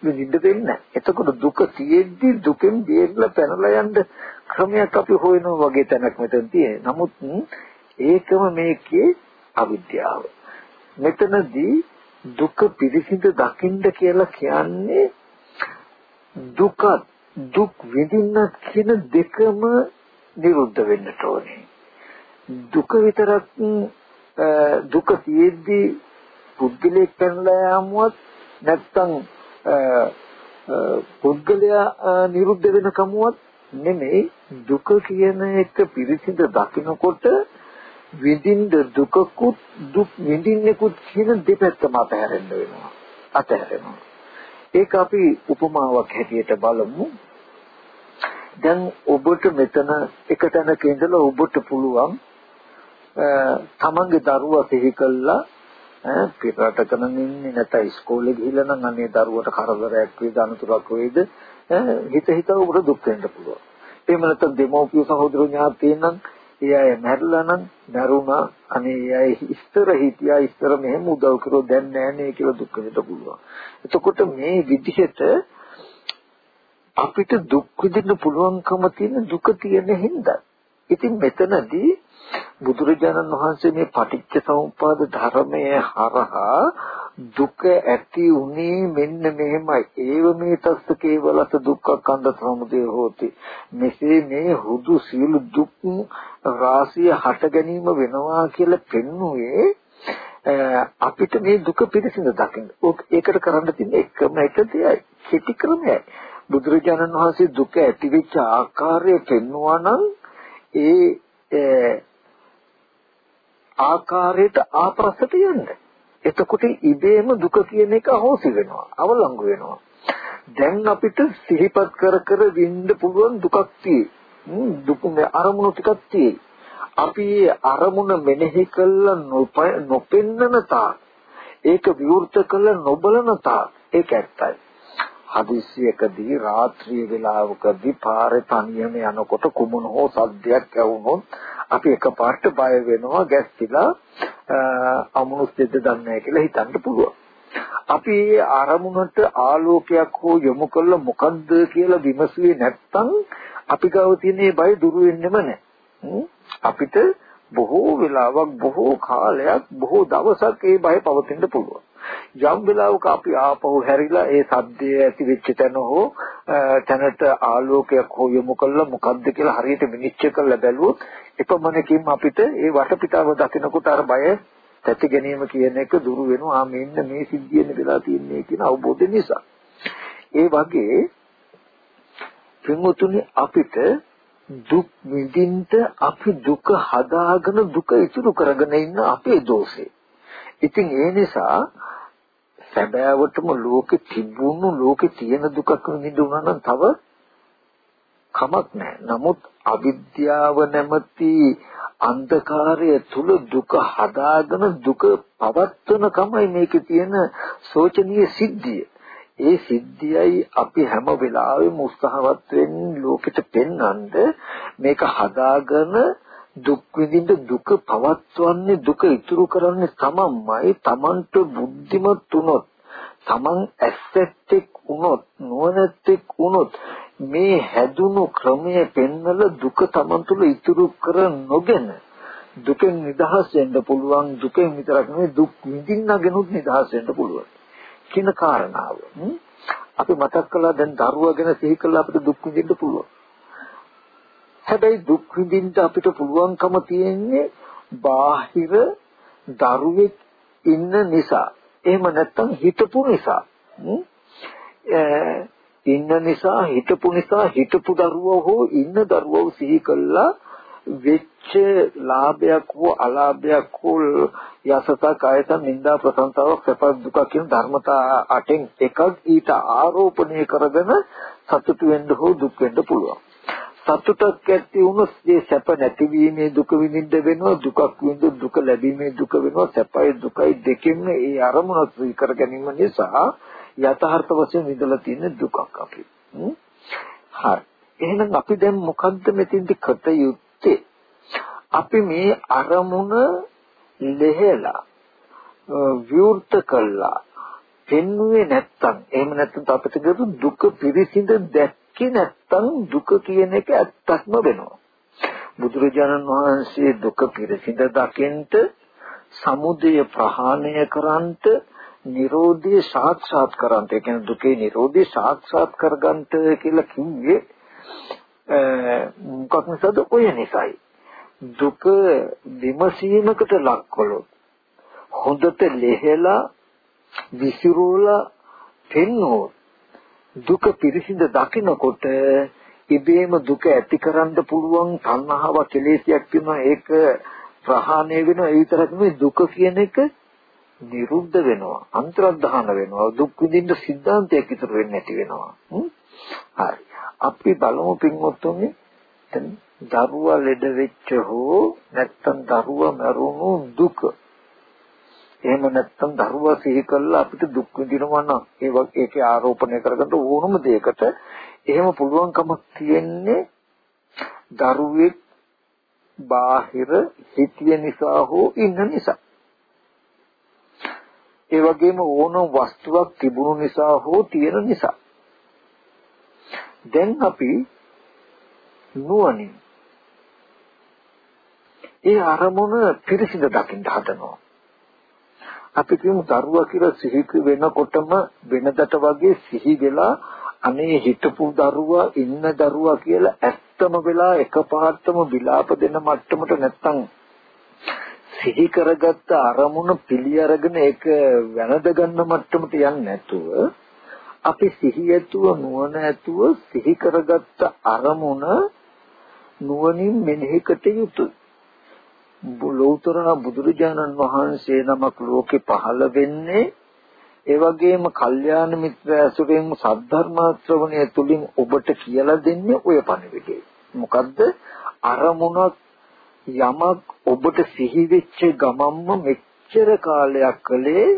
විඳින්න දෙන්නේ එතකොට දුක තියෙද්දි දුකෙන් බේරලා පැනලා යන්න ක්‍රමයක් අපි හොයනවා වගේ තැනක් මෙතන තියෙන. නමුත් ඒකම මේකේ අවිද්‍යාව. මෙතනදී දුක පිරිසිඳ දකින්න කියලා කියන්නේ දුක දුක් විඳින්න කියන දෙකම නිරුද්ධ වෙන්න ඕනේ. දුක විතරක් දුක තියෙද්දි පුද්ගලයෙක් පැනලා යාමුවත් නැත්තම් පුද්ගලයා නිරුද්ධ වෙන කමුවත් නෙමෙයි දුක කියන එක පිරිසිදු දකිනකොට විඳින්න දුකකුත් දුක් විඳින්නෙකුත් කියන දෙපැත්තම අතහැරෙන්න වෙනවා. අතහැරෙනවා. ඒක අපි උපමාවක් හැටියට බලමු. දැන් ඔබට මෙතන එක තැනක ඉඳලා ඔබට පුළුවන් තමන්ගේ දරුවා සිහි කළා පිටරටක නම් ඉන්නේ නැත්නම් ඉස්කෝලේ ගිහිල්ලා නම් අනේ දරුවට කරදරයක් වේද අනතුරක් වේද හිත හිත උඩ දුක් වෙන්න පුළුවන්. එහෙම නැත්නම් දෙමෝපිය සහෝදර ඥාතීන් නම් ඒ අය මැරිලා නම් දරුණා අනේ ඒ අය ඉස්තර හිටියා ඉස්තර මෙහෙම උදව් කරෝ දැන් නෑ නේ කියලා දුක් වෙන්න පුළුවන්. එතකොට මේ විදිහට අපිට දුක් විඳින්න පුළුවන්කම තියෙන දුක තියෙන හින්දා. ඉතින් මෙතනදී බුදුරජාණන් වහන්සේ මේ පටිච්ච සමුප්පාද ධර්මයේ හරහා දුක ඇති උනේ මෙන්න මෙහෙමයි ඒව මේ තස්ස කේවලස දුක්ඛ කන්ද සමුදය හෝති මෙසේ මේ හුදු සීල දුක් රාශිය හට ගැනීම වෙනවා කියලා පෙන්වුවේ අපිට මේ දුක පිළිසිඳ දකින්න. ඒකට කරන්න තියෙන එකම එක දෙයයි. කෙටි ක්‍රමයයි. බුදුරජාණන් වහන්සේ දුක ඇතිවෙච්ච ආකාරය පෙන්වුවා නම් ඒ ආකාරයට ආපස්සට යන්නේ. එතකොට ඉබේම දුක කියන එක අහෝසි වෙනවා අවලංගු වෙනවා. දැන් අපිට සිහිපත් කර කර විඳ පුළුවන් දුකක් තියෙයි. දුක අරමුණු ටිකක් තියෙයි. අපි අරමුණ මෙනෙහි කළ නොපෙන්නන තා ඒක විවෘත කළ නොබලන තා ඒක ඇත්තයි. හදිසියකදී රාත්‍රිය වේලාවකදී පාරේ තනියම යනකොට කුමන හෝ සද්දයක් ඇහුනොත් අපි එකපාරට බය වෙනවා ගැස්සිලා අමනුෂ්‍යද දන්නේ කියලා හිතන්න පුළුවන්. අපි අරමුණට ආලෝකයක් හෝ යොමු කළ මොකද්ද කියලා විමසුවේ නැත්නම් අපි ගාව තියෙන බය දුරු වෙන්නෙම නැහැ. අපිට බොහෝ වෙලාවක් බොහෝ කාලයක් බොහෝ දවසක් ඒ බය පවතින්න පුළුවන්. යම් වෙලාවක අපි ආපහු හැරිලා ඒ සද්දය ඇති වෙච්ච තැන හෝ තැනට ආලෝකයක් හෝ යොමු කළා මොකද්ද කියලා හරියට විනිශ්චය කරලා බැලුවොත් එපමණකින් අපිට ඒ වටපිටාව දකිනකොට අර බය තැති ගැනීම කියන එක දුරු වෙනවා. ආ මෙන්න මේ සිද්ධියෙන් වෙලා තියන්නේ කියන අවබෝධය නිසා. ඒ වගේ පින්වතුනි අපිට දුක් විඳින්න අපි දුක හදාගෙන දුක ඉතුරු කරගෙන ඉන්න අපේ දෝෂේ. ඉතින් ඒ නිසා සැබෑවටම ලෝකෙ තිබුණු ලෝකෙ තියෙන දුකක් විඳින්න උනා නම් තව කමක් නැහැ. නමුත් අවිද්‍යාව නැමැති අන්ධකාරය තුල දුක හදාගෙන දුක පවත්වන කමයි මේකේ තියෙන සෝචනීය සිද්ධිය. ඒ සිද්ධියයි අපි හැම වෙලාවෙම උත්සාහවත් වෙන්නේ ලෝකෙට පෙන්වන්න මේක හදාගෙන දුක් විඳින්න දුක පවත්වන්නේ දුක ඉතුරු කරන්නේ තමන්මයි. තමන්ට බුද්ධිමත් වුණොත් තමන් ඇස්සෙක් වුණොත් නුවණැත්තෙක් වුණොත් මේ හැදුණු ක්‍රමයේ පෙන්වල දුක තමන් තුළ ඉතුරු කර නොගෙන දුකෙන් නිදහස් වෙන්න පුළුවන් දුකෙන් විතරක් නෙවෙයි දුක් විඳින්නගෙනුත් නිදහස් වෙන්න පුළුවන්. කියන කාරණාව. අපි මතක් කළා දැන් දරුවා ගැන සිහි කළා අපිට දුක් විඳින්න පුළුවන්. හැබැයි දුක් විඳින්න අපිට පුළුවන්කම තියෙන්නේ බාහිර දරුවෙක් ඉන්න නිසා. එහෙම නැත්නම් හිතපු නිසා. ඉන්න නිසා හිතපු නිසා හිතපු දරුවෝ හෝ ඉන්න දරුවෝ සිහි කළා වෙච්ච ලාභයක් හෝ අලාභයක් හෝ යසතක් ආයත නිന്ദා ප්‍රසංසාවක් සැප දුක කියන ධර්මතා අටෙන් එකක් ඊට ආරෝපණය කරගෙන සතුටු වෙන්න හෝ දුක් වෙන්න පුළුවන්. සතුටක් ඇති වුණොත් ඒ සැප නැතිවීමේ දුක විඳින්න වෙනවා දුකක් විඳ දුක ලැබීමේ දුක වෙනවා සැපයි දුකයි දෙකෙන්ම ඒ අරමුණ ස්වීකර ගැනීම නිසා යථාර්ථ වශයෙන් විඳලා තියෙන දුකක් අපි. හරි. එහෙනම් අපි දැන් මොකද්ද මෙතෙන්දි කත යුත්තේ? අපි මේ අරමුණ ලෙහෙලා විවෘත කළා. පෙන්වුවේ නැත්තම් එහෙම නැත්නම් අපිට දුක පිරිසිඳ දැක් දැක්කේ නැත්තම් දුක කියන එක ඇත්තක්ම වෙනවා. බුදුරජාණන් වහන්සේ දුක පිරසිඳ දකින්ට සමුදය ප්‍රහාණය කරන්ට නිරෝධය සාක්ෂාත් කරන්ට ඒ කියන්නේ දුකේ නිරෝධය සාක්ෂාත් කරගන්ට කියලා කිව්වේ මොකක් නිසාද ඔය නිසායි දුක විමසීමකට ලක්කොලොත් හොඳට ලෙහෙලා විසිරුවලා පෙන්වොත් දුක පිරිසිඳ දකිනකොට ඉබේම දුක ඇතිකරන්න පුළුවන් තණ්හාව කෙලෙසියක් තියෙනවා. ඒක ප්‍රහාණය වෙනවා. ඒ විතරක් නෙවෙයි දුක කියන එක නිරුද්ධ වෙනවා අන්තරද්ධාන වෙනවා. දුක් විඳින්න සිද්ධාන්තයක් ඉතුරු වෙන්නේ නැති වෙනවා. හරි. අපි බලමු පින්වත්තුනි දරුවා ලෙඩ වෙච්ච හෝ නැත්තම් දරුවා මරුණු දුක එහෙම නැත්තම් දරුවා සිහි කළා අපිට දුක් විඳිනවා නම් ඒ වගේ ඒකේ ආරෝපණය කරගන්න ඕනම දෙයකට එහෙම පුළුවන්කමක් තියෙන්නේ දරුවෙක් බාහිර හිතිය නිසා හෝ ඉන්න නිසා. ඒ වගේම ඕනම වස්තුවක් තිබුණු නිසා හෝ තියෙන නිසා. දැන් අපි නුවණින් ඒ අරමුණ පිරිසිදු දකින්න හදනවා. අපි කියමු දරුවා කියලා සිහි වෙනකොටම වෙනදට වගේ සිහි වෙලා අනේ හිටපු දරුවා ඉන්න දරුවා කියලා ඇත්තම වෙලා එකපාරටම විලාප දෙන මට්ටමට නැත්තම් සිහි කරගත්ත අරමුණ පිළි අරගෙන ඒක වැනද ගන්න මට්ටමට යන්නේ නැතුව අපි සිහි ඇතුව නුවණ ඇතුව සිහි කරගත්ත අරමුණ නුවණින් මෙනෙහි කට යුතුය. ලෞතර බුදුරජාණන් වහන්සේ නමක් ලෝකේ පහළ වෙන්නේ ඒ වගේම කල්යාණ මිත්‍ර ඇසුරෙන් සද්ධර්ම ශ්‍රවණය තුලින් ඔබට කියලා දෙන්නේ ඔය පණිවිඩය. මොකද්ද? අරමුණක් යමක් ඔබට සිහි වෙච්ච ගමම්ම මෙච්චර කාලයක් කලේ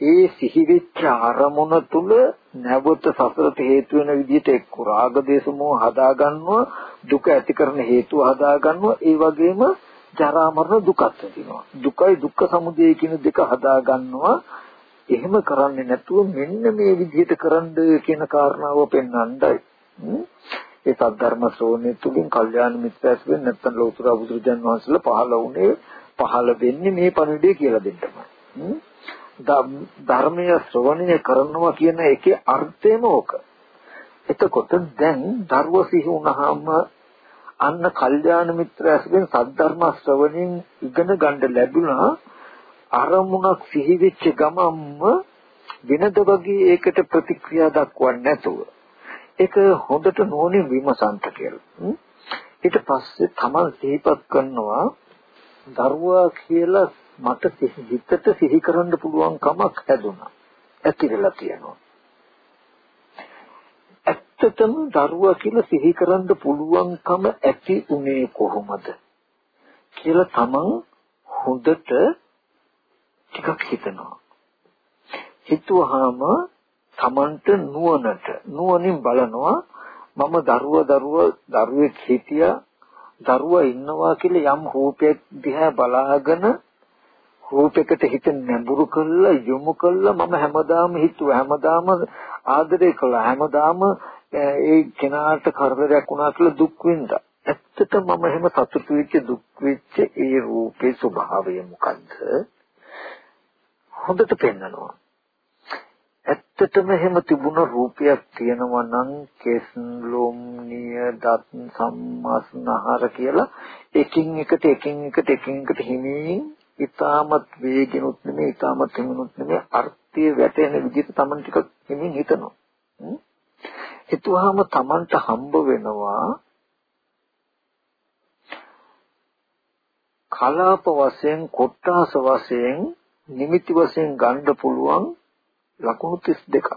ඒ සිහි වෙච්ච අරමුණ තුල නැවත සසරට හේතු වෙන විදිහට එක්ක රාග දේශ මොහ හදා ගන්නවා දුක ඇති කරන හේතු හදා ගන්නවා ඒ වගේම ජරා මරණ දුකත් තියෙනවා දුකයි දුක්ඛ සමුදය කියන දෙක හදා ගන්නවා එහෙම කරන්නේ නැතුව මෙන්න මේ විදිහට කරන්න කියන කාරණාව පෙන්වන්නයි. ඒ සද්ධර්ම ශ්‍රවණය තුලින් කල්යාණ මිත්‍රයස් වෙන්නේ නැත්නම් ලෞතර බුදුරජාන් වහන්සේලා පහළ වුණේ පහළ වෙන්නේ මේ පණිවිඩය කියලා දෙන්නමයි ධර්මය ශ්‍රවණය කරනවා කියන එකේ අර්ථයම ඕක. එතකොට දැන් දරුව සිහි වුණාම අන්න කල්යාණ මිත්‍රයස්ගෙන් සද්ධර්ම ශ්‍රවණයෙන් ඉගෙන ගන්න ලැබුණා අරමුණක් සිහි වෙච්ච ගමම්ම වෙනද වගේ ඒකට ප්‍රතික්‍රියා දක්වන්නේ නැතුව ඒක හොඳට නෝනේ විමසන්ත කියලා. ඊට පස්සේ තමන් සිහිපත් කරනවා දරුවා කියලා මට හිතට සිහි කරන්න පුළුවන් කමක් හැදුනා. ඇති වෙලා තියෙනවා. ඇත්තටම දරුවා කියලා සිහි කරන්න පුළුවන්කම ඇති උනේ කොහොමද කියලා තමන් හොඳට ටිකක් හිතනවා. හිතුවාම තමන්ට නුවණට නුවණින් බලනවා මම දරුවා දරුවා දරුවෙක් හිටියා දරුවා ඉන්නවා කියලා යම් රූපයක් දිහා බලාගෙන රූපයකට හිත නැඹුරු කළා යොමු කළා මම හැමදාම හිතුවා හැමදාම ආදරය කළා හැමදාම ඒ කෙනාට කරදරයක් වුණා කියලා දුක් විඳා. ඇත්තට මම එහෙම සතුටු වෙච්ච දුක් වෙච්ච ඒ රූපේ ස්වභාවය මොකද්ද? හොඳට පෙන්නනවා. ඇත්තටම එහෙම තිබුණ රූපයක් තියෙනවා නම් කෙස් ලොම් නිය දත් සම්මාස්නහර කියලා එකින් එකට එකින් එකට එකින් එකට හිමින් ඊටමත් වේගිනුත් නෙමෙයි ඊටමත් හිමිනුත් නෙමෙයි අර්ථය වැටෙන විදිහට Taman ටිකක් හිමින් හිතනවා. හිතුවාම Tamanට හම්බ වෙනවා කලාප වශයෙන් කොට්ටාස වශයෙන් නිමිති වශයෙන් ගන්න පුළුවන් ලකුණු 32ක්.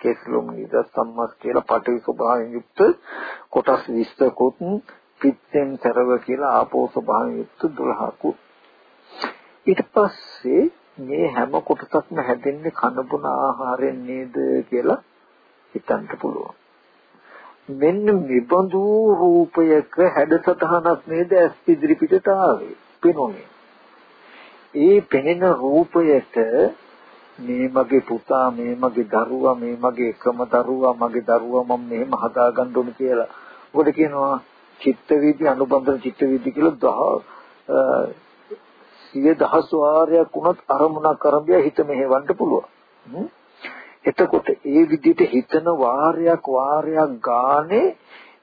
කේසලොම් නිද සම්මස් කියලා පටවි ස්වභාවයෙන් යුක්ත කොටස් 20කුත් පිටෙන් තරව කියලා ආපෝ ස්වභාවයෙන් යුක්ත 12කුත්. ඊට පස්සේ මේ හැම කොටසක්ම හැදෙන්නේ කනබුන ආහාරයෙන් නේද කියලා හිතන්න පුළුවන්. මෙන්න නිබඳු රූපයක හැඩසටහනක් නේද ඇස් ඉදිරි පිටට ආවේ. පෙනුනේ. ඒ පෙනෙන රූපයට මේ මගේ පුතා මේ මගේ දරුවා මේ මගේ එකම දරුවා මගේ දරුවා මම මෙහෙම හදාගන්න ඕන කියලා. ඔකට කියනවා චිත්ත වීදි අනුබන්ධන චිත්ත වීදි කියලා දහ සිය දහස් වාරයක් වුණත් අරමුණක් කරඹිය හිත මෙහෙවන්න පුළුවන්. එතකොට ඒ විදිහට හිතන වාරයක් වාරයක් ගානේ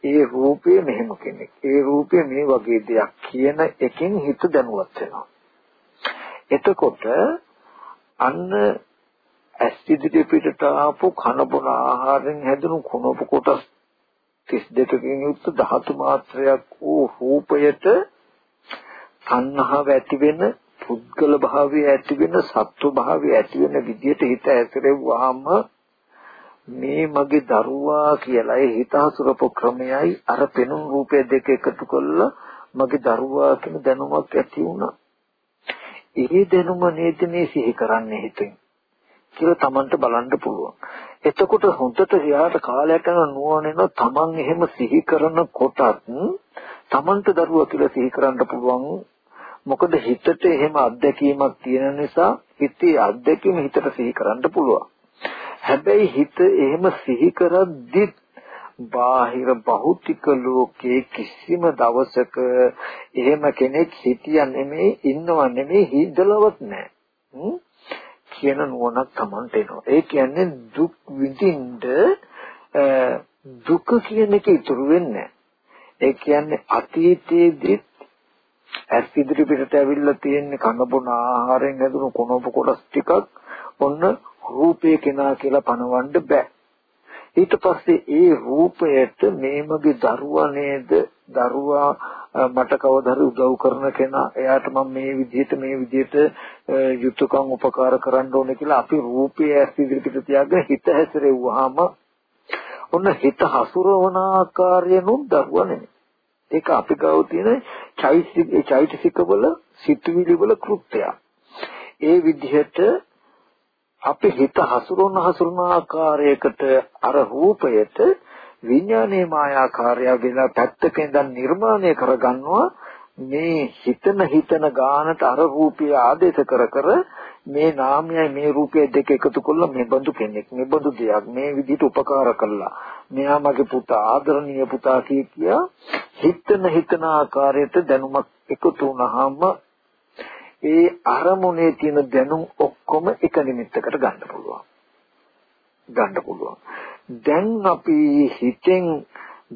ඒ රූපය මෙහෙම කෙනෙක්. ඒ රූපය මේ වගේ දෙයක් කියන එකෙන් හිත දැනුවත් වෙනවා. එතකොට අන්න ඇස් ඉදිරි පිටට ආපු කන බොන ආහාරයෙන් හැදුණු කුණප කොටස් 32කින් යුක්ත ධාතු මාත්‍රයක් වූ රූපයට තණ්හාව ඇති වෙන පුද්ගල භාවය ඇති වෙන සත්ව භාවය ඇති වෙන විදියට හිත ඇසිරෙව්වාම මේ මගේ දරුවා කියලා ඒ හිතහසුරපු ක්‍රමයයි අර පෙනුම් රූපය දෙක එකතු කළා මගේ දරුවා කියන දැනුමක් ඇති වුණා. ඒ දැනුම නේද මේ සිහි කරන්නේ හිතෙන් කියලා Tamanට බලන්න පුළුවන්. එතකොට හොඳට එයාට කාලයක් යන නුවණෙන Taman එහෙම සිහි කරන කොටත් Tamanට දරුවා කියලා සිහි කරන්න පුළුවන්. මොකද හිතට එහෙම අත්දැකීමක් තියෙන නිසා හිතේ අත්දැකීම හිතට සිහි කරන්න පුළුවන්. හැබැයි හිත එහෙම සිහි කරද්දි බාහිර භෞතික ලෝකයේ කිසිම දවසක එහෙම කෙනෙක් හිටියා නෙමෙයි ඉන්නව නෙමෙයි හිදලවත් නැහැ. කියන නුවණක් Tamanට එනවා. ඒ කියන්නේ දුක් විඳින්න දුක කියන එක ඉතුරු වෙන්නේ ඒ කියන්නේ අතීතයේදී ඇස් ඉදිරි පිටට ඇවිල්ලා තියෙන කන බොන ආහාරයෙන් හැදුණු කොනොප කොටස් ටිකක් ඔන්න රූපේ කෙනා කියලා පනවන්න බෑ. ඊට පස්සේ ඒ රූපයට මේ මගේ දරුවා නේද දරුවා මට කවදාහරි උදව් කරන කෙනා එයාට මම මේ විදිහට මේ විදිහට යුතුයකම් උපකාර කරන්න ඕනේ කියලා අපි රූපය ඇස් ඉදිරියට තියාගෙන හිත හැසිරෙව්වහම ඔන්න හිත හසුරවන ආකාරයනොත් දරුවා නෙමෙයි ඒක අපි ගාව තියෙන චෛතසික චෛතසිකවල සිතුවිලි වල කෘත්‍යය ඒ විදිහට අපි හිත හසුරුවන හසුරුවන ආකාරයකට අර රූපයට විඥානයේ මායාකාරය වෙලා පැත්තක ඉඳන් නිර්මාණය කරගන්නවා. මේ හිතන හිතන ගානට අර රූපය ආදේශ කර කර මේ නාමයයි මේ රූපය දෙක එකතු කළා මේ බඳු කෙනෙක් මේ බඳු දෙයක් මේ විදිහට උපකාර කළා. මෙයා මගේ පුතා ආදරණීය පුතා කිය හිතන හිතන ආකාරයට දැනුමක් එකතු වුණාම ඒ අරමුණේ තියෙන දැනුම් ඔක්කොම එක නිමිත්තකට ගන්න පුළුවන්. ගන්න පුළුවන්. දැන් අපි හිතෙන්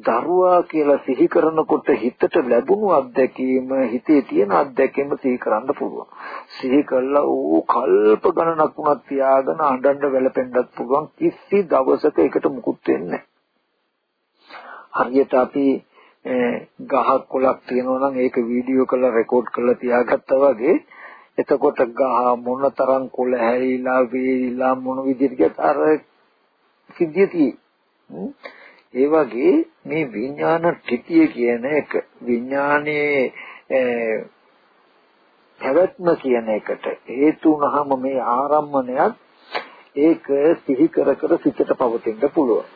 දරුවා කියලා සිහි කරනකොට හිතට ලැබුණු අත්දැකීම හිතේ තියෙන අත්දැකීම සිහි කරන්න පුළුවන්. සිහි කළා ඌ කල්ප ගණනක් වුණත් තියාගෙන අඬන්න වැළපෙන්නත් පුළුවන්. කිසි දවසක ඒකට මුකුත් වෙන්නේ හරියට අපි ගහක් කොලක් තියෙනවා නම් ඒක වීඩියෝ කරලා රෙකෝඩ් කරලා තියාගත්තා වගේ එතකොට ගහ මොනතරම් කොළ හැරිලා වේලිලා මොන විදිහට අර සිද්ධිය ඒ වගේ මේ විඥාන ත්‍ිතිය කියන එක විඥානයේ පැවැත්ම කියන එකට හේතු වුනහම මේ ආරම්මණයත් ඒක සිහි කර කර සිතට පවතින්න පුළුවන්.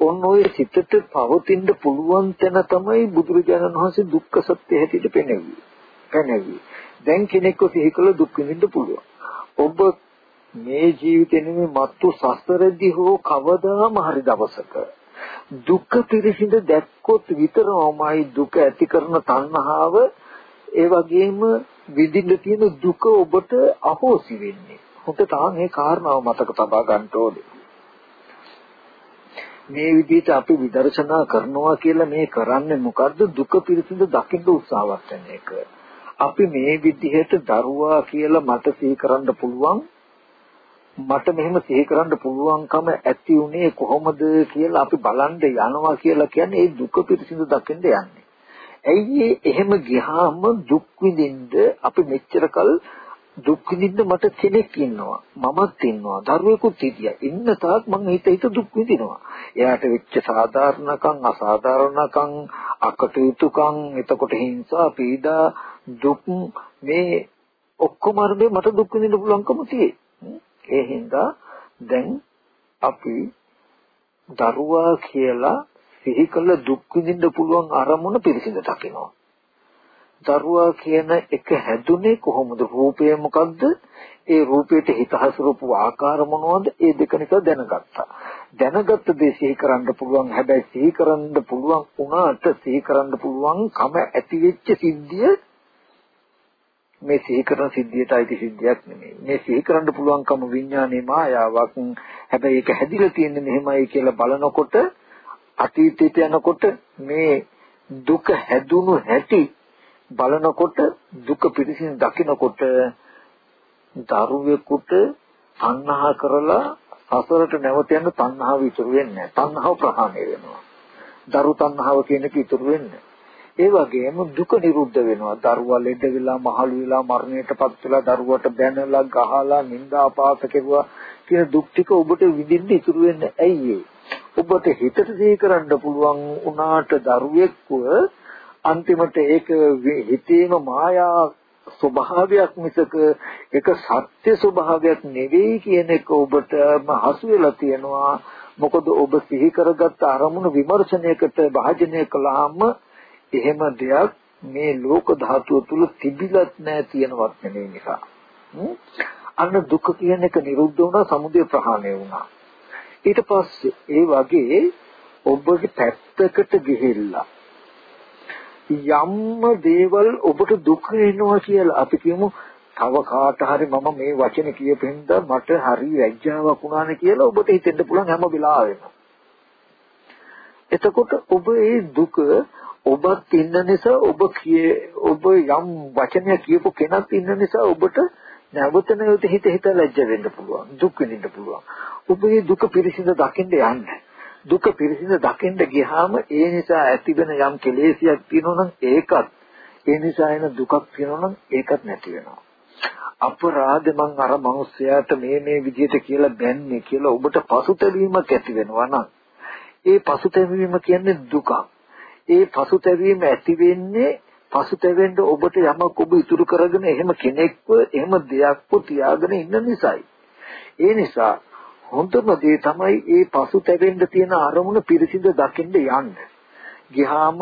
ඔන්න ඔය සිතට පවතින්න පුළුවන් තැන තමයි බුදුරජාණන් වහන්සේ දුක්ඛ සත්‍ය හැටියට පෙන්වන්නේ. පෙන්වන්නේ. දැන් කෙනෙක්ව සිහි කළ දුක් විඳින්න පුළුවන්. ඔබ මේ ජීවිතේ නෙමෙයි මත්තු සසරදී හෝ කවදාම හරි දවසක දුක පිරිසිඳ දැක්කොත් විතරමයි දුක ඇති කරන තණ්හාව ඒ වගේම විඳින්න තියෙන දුක ඔබට අහෝසි වෙන්නේ. හොඳ තාම මේ කාරණාව මතක තබා ගන්න ඕනේ. මේ විදිහට අපි විදර්ශනා කරනවා කියලා මේ කරන්නේ මොකද්ද දුක පිරිසිඳ දකින්න උත්සාහවත් වෙන එක. අපි මේ විදිහට දරුවා කියලා මට සිහි කරන්න පුළුවන් මට මෙහෙම සිහි කරන්න පුළුවන්කම ඇති උනේ කොහොමද කියලා අපි බලන්න යනවා කියලා කියන්නේ ඒ දුක පිරිසිදු දකින්න යන්නේ. ඇයි එහෙම ගියාම දුක් විඳින්න අපි මෙච්චර කල් දුක් විඳින්න මට කෙනෙක් ඉන්නවා. මමත් ඉන්නවා. දරුවෙකුත් හිටියා. ඉන්න තාක් මං හිත හිත දුක් විඳිනවා. එයාට වෙච්ච සාධාරණකම් අසාධාරණකම් අකටයුතුකම් එතකොට හිංසා පීඩා දුක් මේ ඔක්කොම මට දුක් විඳින්න පුළුවන්කම තියෙයි. ඒ හින්දා දැන් අපි දරුවා කියලා සිහි කළ දුක් විඳින්න පුළුවන් අරමුණ පිළිසිඳ දකිනවා. දරුවා කියන එක හැදුනේ කොහොමද? රූපය මොකද්ද? ඒ රූපයට හිත හසුරුපු ආකාර මොනවද? ඒ දෙක නිකන් දැනගත්තා. දැනගත්ත දේ සිහි කරන්න පුළුවන්. හැබැයි සිහි කරන්න පුළුවන් වුණාට සිහි කරන්න පුළුවන් කම ඇති වෙච්ච සිද්ධිය මේ සිහි කරන සිද්ධියට අයිති සිද්ධියක් නෙමෙයි. මේ සිහි කරන්න පුළුවන්කම විඥානයේ මායාවක්. හැබැයි ඒක හැදිලා තියෙන්නේ මෙහෙමයි කියලා බලනකොට අතීතයට යනකොට මේ දුක හැදුණු හැටි බලනකොට දුක පිටින් දකිනකොට දරුවෙකුට තණ්හා කරලා සසරට නැවත යන තණ්හාව ඉතුරු වෙන්නේ නැහැ. තණ්හාව ප්‍රහාණය වෙනවා. දරු තණ්හාව කියන එක ඉතුරු වෙන්නේ. ඒ වගේම දුක නිරුද්ධ වෙනවා. දරුවා ලෙඩ වෙලා මහලු වෙලා මරණයටපත් වෙලා දරුවට බැනලා ගහලා නිന്ദා පාප කෙරුවා කියන දුක් ටික ඔබට විඳින්න ඉතුරු වෙන්නේ ඇයි ඔබට හිතට සිහි කරන්න පුළුවන් උනාට දරුවෙක්ව අන්තිමට ඒක හිතේම මායා ස්වභාවයක් මිසක ඒක සත්‍ය ස්වභාවයක් නෙවෙයි කියන එක ඔබට හසු වෙලා තියෙනවා මොකද ඔබ සිහි කරගත්ත අරමුණු විමර්ශනයකට භාජනය කළාම එහෙම දෙයක් මේ ලෝක ධාතුව තුල තිබිලත් නැහැ තියෙනවත් නෙමෙයි නිසා. අන්න දුක කියන එක නිරුද්ධ වුණා සමුදය ප්‍රහාණය වුණා. ඊට පස්සේ ඒ වගේ ඔබගේ පැත්තකට ගිහිල්ලා යම්ම දේවල් ඔබට දුක එනවා කියලා අපි කියමු. තව කාට හරි මම මේ වචනේ කියපෙන්ද මට හරි වැජ්ජාවක් වුණානේ කියලා ඔබට හිතෙන්න පුළුවන් හැම වෙලාවෙම. එතකොට ඔබ ඒ දුක ඔබත් ඉන්න නිසා ඔබ කියේ ඔබ යම් වචනයක් කියපු කෙනත් ඉන්න නිසා ඔබට නැවත නැවත හිත හිත ලැජ්ජ වෙන්න පුළුවන් දුක් විඳින්න පුළුවන්. ඔබ මේ දුක පිරිසිඳ දකින්න යන්න. දුක පිරිසිඳ දකින්න ගියාම ඒ නිසා ඇතිවෙන යම් කෙලෙසියක් තියෙනවා නම් ඒකත් ඒ නිසා එන දුකක් තියෙනවා නම් ඒකත් නැති වෙනවා. අපරාධ මං අර මිනිස්සයාට මේ මේ විදිහට කියලා බැන්නේ කියලා ඔබට පසුතැවීමක් ඇති වෙනවා නම් ඒ පසුතැවීම කියන්නේ දුකක්. ඒ පසුතැවීම ඇති වෙන්නේ පසුතැවෙන්න ඔබට යමක් ඔබ ඉතුරු කරගෙන එහෙම කෙනෙක්ව එහෙම දෙයක්ව තියාගෙන ඉන්න නිසායි. ඒ නිසා හොඳම දේ තමයි ඒ පසුතැවෙන්න තියෙන අරමුණ පිරිසිදු දකින්න යන්න. ගියාම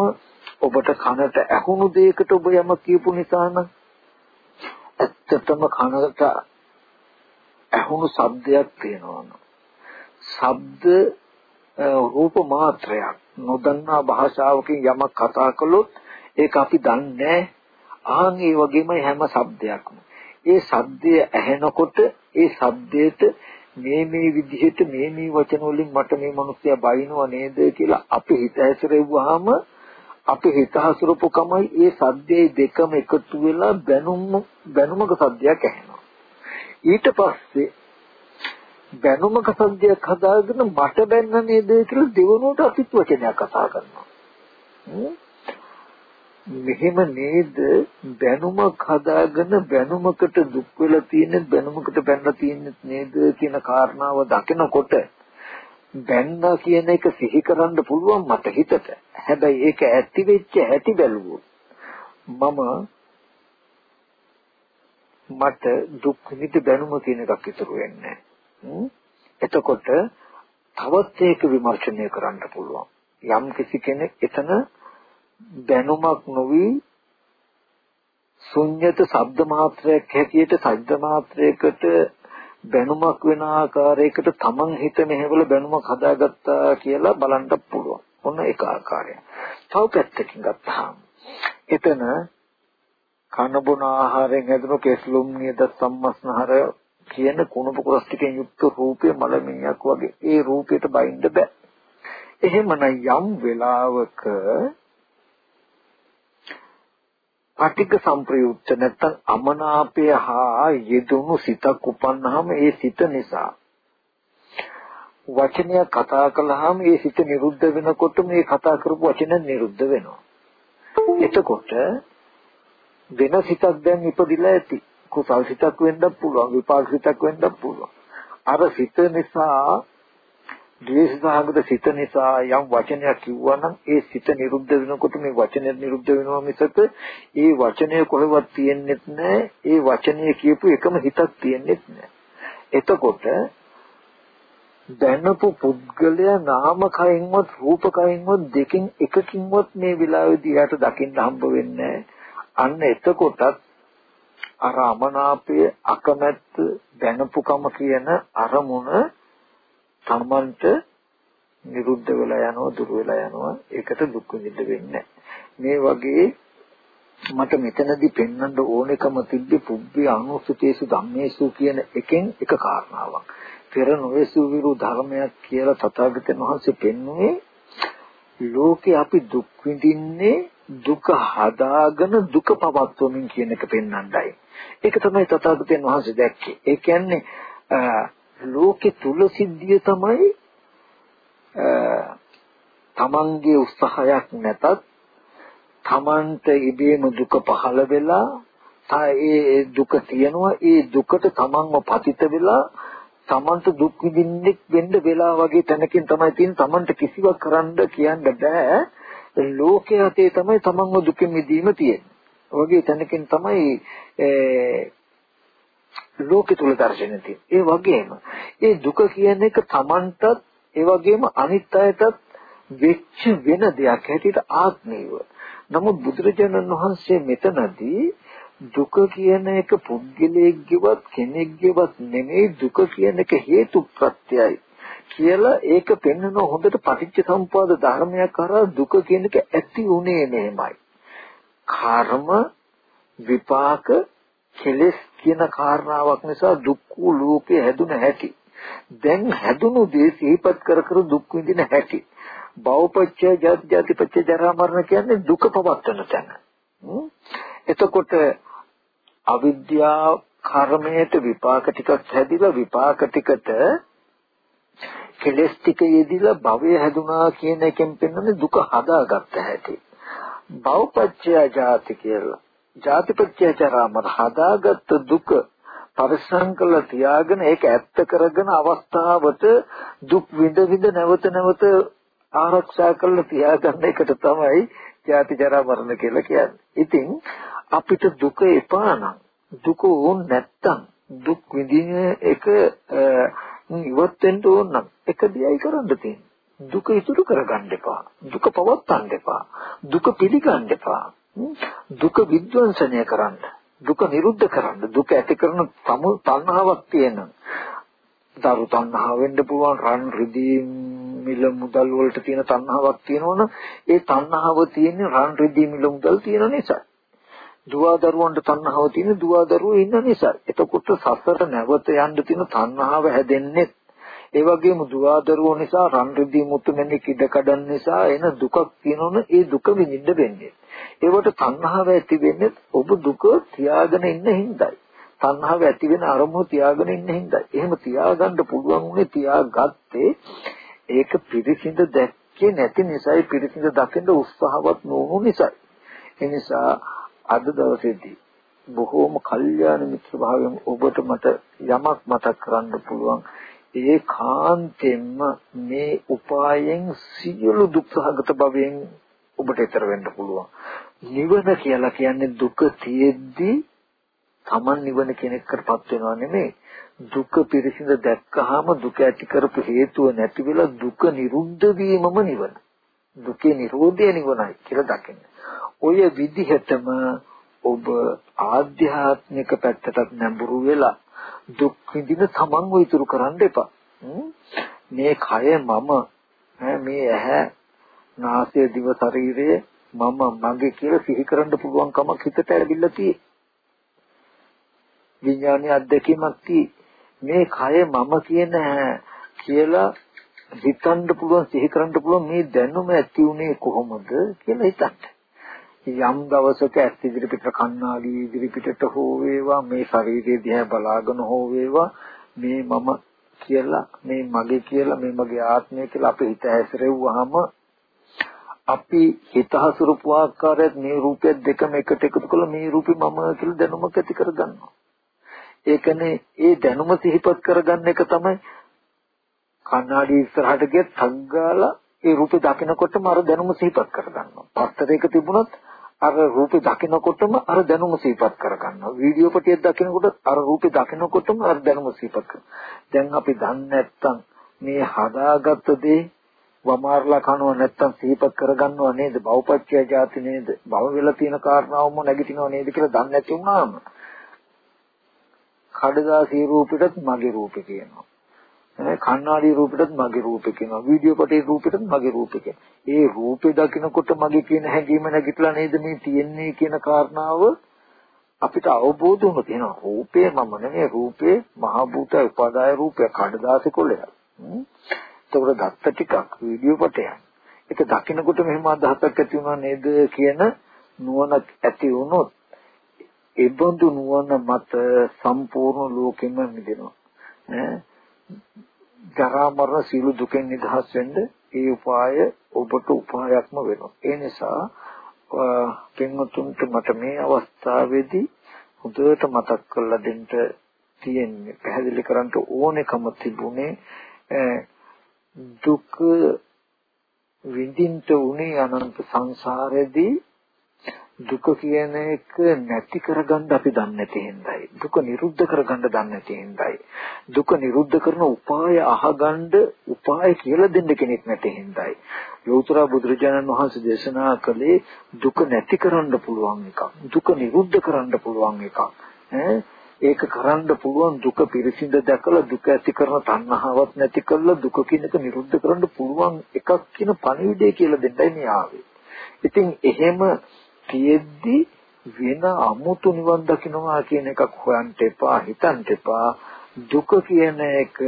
ඔබට කනට ඇහුණු දෙයකට ඔබ යම කියපු නිසා නම් ඇත්තටම කනට ඇහුණු ශබ්දයක් තියෙනවා. ශබ්ද රූප මාත්‍රයක් නොදන්නා භාෂාවකින් යමක් කතා කළොත් ඒක අපි දන්නේ ආන් ඒ වගේම හැම શબ્දයක්ම. ඒ සද්දය ඇහෙනකොට ඒ සද්දයට මේ මේ විදිහට මේ මේ වචන වලින් මට මේ මිනිස්සයා බයිනව නේද කියලා අපි හිත ඇසරෙව්වහම අපි හිත හසුරපුකමයි ඒ සද්දේ දෙකම එකතු වෙලා බැනුම් බැනුමක සද්දයක් ඇහෙනවා. ඊට පස්සේ බැනුමක සද්දයක් හදාගෙන මට බැන්න නේද කියලා දෙවනුවට අසිත් වචනයක් කතා කරනවා. මෙහෙම නේද බැනුමක් හදාගෙන බැනුමකට දුක් වෙලා තියෙන බැනුමකට බැනලා තියෙන්නේ නේද කියන කාරණාව දකිනකොට බැන්නා කියන එක සිහි කරන්න පුළුවන් මට හිතට. හැබැයි ඒක ඇති වෙච්ච හැටි බැලුවොත් මම මට දුක් නිද බැනුම කියන එකක් ඉතුරු වෙන්නේ එතකොට තවත් ඒක විමර්ශනය කරන්න පුළුවන්. යම් කිසි කෙනෙක් එතන දැනුමක් නොවි ශුන්්‍යත ශබ්ද මාත්‍රයක් හැටියට ශබ්ද මාත්‍රයකට බැනුමක් වෙන ආකාරයකට තමන් හිත මෙහෙවල බැනුමක් හදාගත්තා කියලා බලන්න පුළුවන්. ඔන්න ඒක ආකාරය. තව පැත්තකින් ගත්තාම එතන කන බොන ආහාරයෙන් හැදුණු කෙස්ලුම් නියද සම්මස්නහර කියන කුණප කොටස් ටිකෙන් යුක්ත රූපේ මලමිණියක් වගේ ඒ රූපයට බයින්ද බෑ. එහෙමනම් යම් වෙලාවක පටික සංප්‍රයුක්ත නැත්තම් අමනාපය හා යෙදුණු සිතක් උපන්නාම ඒ සිත නිසා වචනය කතා කළාම ඒ සිත නිරුද්ධ වෙනකොට මේ කතා කරපු වචන නිරුද්ධ වෙනවා. එතකොට වෙන සිතක් දැන් ඉපදිලා ඇති. කුසල් සිතක් වෙන්නත් පුළුවන්, විපාක සිතක් වෙන්නත් පුළුවන්. අර සිත නිසා ද්වේෂසහගත සිත නිසා යම් වචනයක් කිව්වනම් ඒ සිත නිරුද්ධ වෙනකොට මේ වචනය නිරුද්ධ වෙනවා මිසක ඒ වචනය කොහෙවත් තියෙන්නෙත් නැහැ ඒ වචනය කියපු එකම හිතක් තියෙන්නෙත් නැහැ එතකොට දැනපු පුද්ගලයා නාම කයින්වත් රූප කයින්වත් දෙකෙන් එකකින්වත් මේ විලාවේදී යට දකින්න හම්බ වෙන්නේ අන්න එතකොටත් අර අමනාපය අකමැත්ත දැනපුකම කියන අරමුණ තමන්ට නිරුද්ධ වෙලා යනවා දුර වෙලා යනවා. ඒකට දුක් විඳින්න වෙන්නේ මේ වගේ මට මෙතනදී පෙන්වන්න ඕනෙකම තිබ්බේ පුබ්බේ අනුසුතේසු ධම්මේසු කියන එකෙන් එක කාරණාවක්. පෙර නොවේසු විරු ධර්මයක් කියලා තථාගතයන් වහන්සේ පෙන්වුවේ ලෝකේ අපි දුක් විඳින්නේ දුක හදාගෙන දුක පවත්වමින් කියන එක පෙන්වන්නයි. ඒක තමයි තථාගතයන් වහන්සේ දැක්කේ. ඒ කියන්නේ ලෝකේ තුල සිද්ධිය තමයි තමන්ගේ උත්සාහයක් නැතත් තමන්ට ඉබේම දුක පහළ වෙලා තා ඒ දුක තියෙනවා ඒ දුකට තමන්ව පතිත වෙලා තමන්ට දුක් විඳින්නෙක් වෙන්න වෙලා වගේ තැනකින් තමයි තියෙන තමන්ට කිසිවක් කරන්න කියන්න බෑ. ලෝකයේ අතේ තමයි තමන්ව දුකින් මිදීම තියෙන්නේ. වගේ තැනකින් තමයි ලෝකෙ තුල දර්ශනය තියෙන්නේ. ඒ වගේම ඒ දුක කියන එක තමන්ටත් ඒ වගේම අනිත් අයටත් වෙච්ච වෙන දෙයක් හැටියට ආත්මීව නමුත් බුදුරජාණන් වහන්සේ මෙතනදී දුක කියන එක පුද්ගලයෙක්ගේවත් කෙනෙක්ගේවත් නෙමෙයි දුක කියන එක හේතු ප්‍රත්‍යයයි. කියලා ඒක පෙන්වන හොඳට පටිච්ච සම්පදාය ධර්මයක් කරා දුක කියන එක ඇති උනේ මෙහෙමයි. කර්ම විපාක කෙලස් කියන කාරණාවක් නිසා දුක් වූ ලෝකේ හැදුන හැටි. දැන් හැදුණු දේ සිහිපත් කර කර දුක් විඳින හැටි. භවපච්චය ජාතිපච්චය ජරා මරණ කියන්නේ දුක පවත්වන තැන. එතකොට අවිද්‍යාව කර්මයට විපාක ටිකක් හැදිලා විපාක ටිකට කෙලස් ටික යෙදිලා භවය හැදුනා කියන එකෙන් පෙන්වන්නේ දුක හදාගත්ත හැටි. භවපච්චය ජාති කියලා. ජාතිපච්චය ජරාමර හදාගත්ත දුක පරිසං කළ තියාගෙන ඒක ඇත්ත කරගෙන අවස්ථාවට දුක් විඳ විඳ නැවත නැවත ආරක්ෂා කරලා තියාගන්න එකට තමයි ජාති ජරා මරණ කියලා කියන්නේ. ඉතින් අපිට දුක එපා නම් දුක ඕන නැත්තම් දුක් විඳින එක ඉවත් වෙන්න ඕන නම් එක දියයි කරන්න තියෙන්නේ. දුක ඉතුරු කරගන්න එපා. දුක පවත්වන්න එපා. දුක පිළිගන්න එපා. දුක විද්වංශනය කරන්න. දුක නිරුද්ධ කරන්න. දුක ඇති කරන තම තණ්හාවක් තියෙනවා. දරු තණ්හාව වෙන්න පුළුවන් රන් රිදී මිල මුදල් වලට තියෙන තණ්හාවක් තියෙනවනේ ඒ තණ්හාව තියෙන්නේ රන් රිදී මිල මුදල් තියෙන නිසා දුවදරුවන්ට තණ්හාව තියෙන දුවදරුවෝ ඉන්න නිසා. එතකොට සසර නැවත යන්න තියෙන තණ්හාව හැදෙන්නේ ඒ වගේම දුවදරුවෝ නිසා රන් රිදී මුතු මෙන්නේ කිඩ කඩන් නිසා එන දුකක් තියෙනවනේ ඒ දුක විඳින්න වෙන්නේ. ඒවට තණ්හාව ඇති වෙන්නේ ඔබ දුක තියාගෙන ඉන්න හින්දායි. තණ්හාව ඇති වෙන අරමුණු තියාගෙන ඉන්න හින්දායි. එහෙම තියාගන්න පුළුවන් උනේ තියාගත්තේ ඒක පිරිසිඳ දැක්කේ නැති නිසායි පිරිසිඳ දකින්න උත්සාහවත් නොවුණු නිසායි. ඒ නිසා අද දවසේදී බොහෝම කල්යාණ මිත්‍ර භාවයෙන් ඔබට මට යමක් මතක් කරන්න පුළුවන්. ඒ කාන්තෙන්ම මේ උපායෙන් සියලු දුක්ඛගත භවයෙන් ඔබට ඈතර වෙන්න පුළුවන්. නිවන කියලා කියන්නේ දුක තියෙද්දි Taman නිවන කෙනෙක්කටපත් වෙනව නෙමෙයි. දුක පිරිසිඳ දැක්කහම දුක ඇති කරපු හේතුව නැති වෙලා දුක නිරුද්ධ වීමම නිවන. දුකේ නිරෝධය නිවනයි කියලා දකින්න. ඔය විදිහටම ඔබ ආධ්‍යාත්මික පැත්තට නැඹුරු වෙලා දුක් විඳින තමන්ව ඉතුරු කරන්න එපා. මේ කය මම මේ ඇහැ නාසය දිව ශරීරය මම මගේ කියලා සිහි කරන්න පුළුවන් කමක් හිතට ඇවිල්ලා තියෙන්නේ. විඥානයේ අත්දැකීමක් තියෙන්නේ. මේ කය මම කියන කියලා හිතන්න පුළුවන් සිහි කරන්න පුළුවන් මේ දැනුම ඇති උනේ කොහොමද කියලා හිතන්න. යම් දවසක ඇස් ඉදිරිපිට කණ්ණාඩි ඉදිරිපිටට හෝ වේවා මේ ශරීරයේ දිහා බලාගෙන හෝ වේවා මේ මම කියලා මේ මගේ කියලා මේ මගේ ආත්මය කියලා අපි හිත හැසිරෙව්වහම අපි හිත හසුරුපු ආකාරයෙන් මේ රූපය දෙකම එකට එකතු කරලා මේ රූපේ මම කියලා දැනුමක් ඇති කරගන්නවා. ඒකනේ ඒ දැනුම සිහිපත් කරගන්න එක තමයි කණ්ණාඩි ඉස්සරහට ගියත් සංගාලා ඒ රූපේ දකිනකොටම අර දැනුම සිහිපත් කරගන්නවා. පස්තරයක තිබුණොත් අර රූපේ දකිනකොටම අර දැනුම සිහිපත් කරගන්නවා. වීඩියෝ පිටියක් දකිනකොට අර රූපේ දකිනකොටම අර දැනුම සිහිපත් කරනවා. දැන් අපි දන්නේ නැත්තම් මේ හදාගත්ත දේ වමාරලා කනව නැත්තම් සිහිපත් කරගන්නව නේද? බවපච්චය જાති නේද? බව වෙලා තියෙන කාරණාවම නැගිටිනව නේද කියලා දන්නේ නැති වුණාම කඩදාසී රූපෙටත් මගේ රූපේ කියනවා. කණ්ණාඩි රූපෙටත් මගේ රූපේ කියනවා. වීඩියෝ කොටේ රූපෙටත් මගේ රූපේ කියනවා. ඒ රූපේ දකිනකොට මගේ කියන හැඟීම නැගිටලා නේද මේ තියෙන්නේ කියන කාරණාව අපිට අවබෝධ වුණා තියෙනවා රූපේ මම නෙමෙයි රූපේ මහ භූත උපාදාය රූපය කඩදාසි කොලයක්. එතකොට දත්ත ටිකක් වීඩියෝ කොටයක් ඒක දකිනකොට මෙහෙම අදහසක් ඇති වුණා නේද කියන නුවණ ඇති වුණොත් ඒ බඳු නුවණ මත සම්පූර්ණ ලෝකෙම මිදෙනවා. ඈ ජරා මරණ සීල දුකෙන් නිදහස් වෙන්න ඒ උපාය ඔබට උපායක්ම වෙනවා. ඒ නිසා පින්වතුන්ට මට මේ අවස්ථාවේදී හොඳට මතක් කරලා දෙන්න තියෙන්නේ පැහැදිලි කරන්න ඕනෙකම තිබුණේ දුක විඳින්න උනේ අනන්ත සංසාරේදී දුක කියන එක නැති කරගන්න අපි දන්නේ නැති හින්දායි. දුක නිරුද්ධ කරගන්න දන්නේ නැති හින්දායි. දුක නිරුද්ධ කරන උපාය අහගන්න උපාය කියලා දෙන්න කෙනෙක් නැති හින්දායි. ලෝතර බුදුරජාණන් වහන්සේ දේශනා කළේ දුක නැති කරන්න පුළුවන් එකක්. දුක නිරුද්ධ කරන්න පුළුවන් එකක්. ඒක කරන්න පුළුවන් දුක පිරිසිඳ දැකලා දුක ඇති කරන තණ්හාවක් නැති කරලා දුක කියන එක නිරුද්ධ කරන්න පුළුවන් එකක් කියන පණිවිඩය කියලා දෙන්නයි මේ ආවේ. ඉතින් එහෙම තියෙද්දි වෙන 아무තු නිවන් දකින්නවා කියන එකක් හොයන්න එපා හිතන්න එපා දුක කියන එක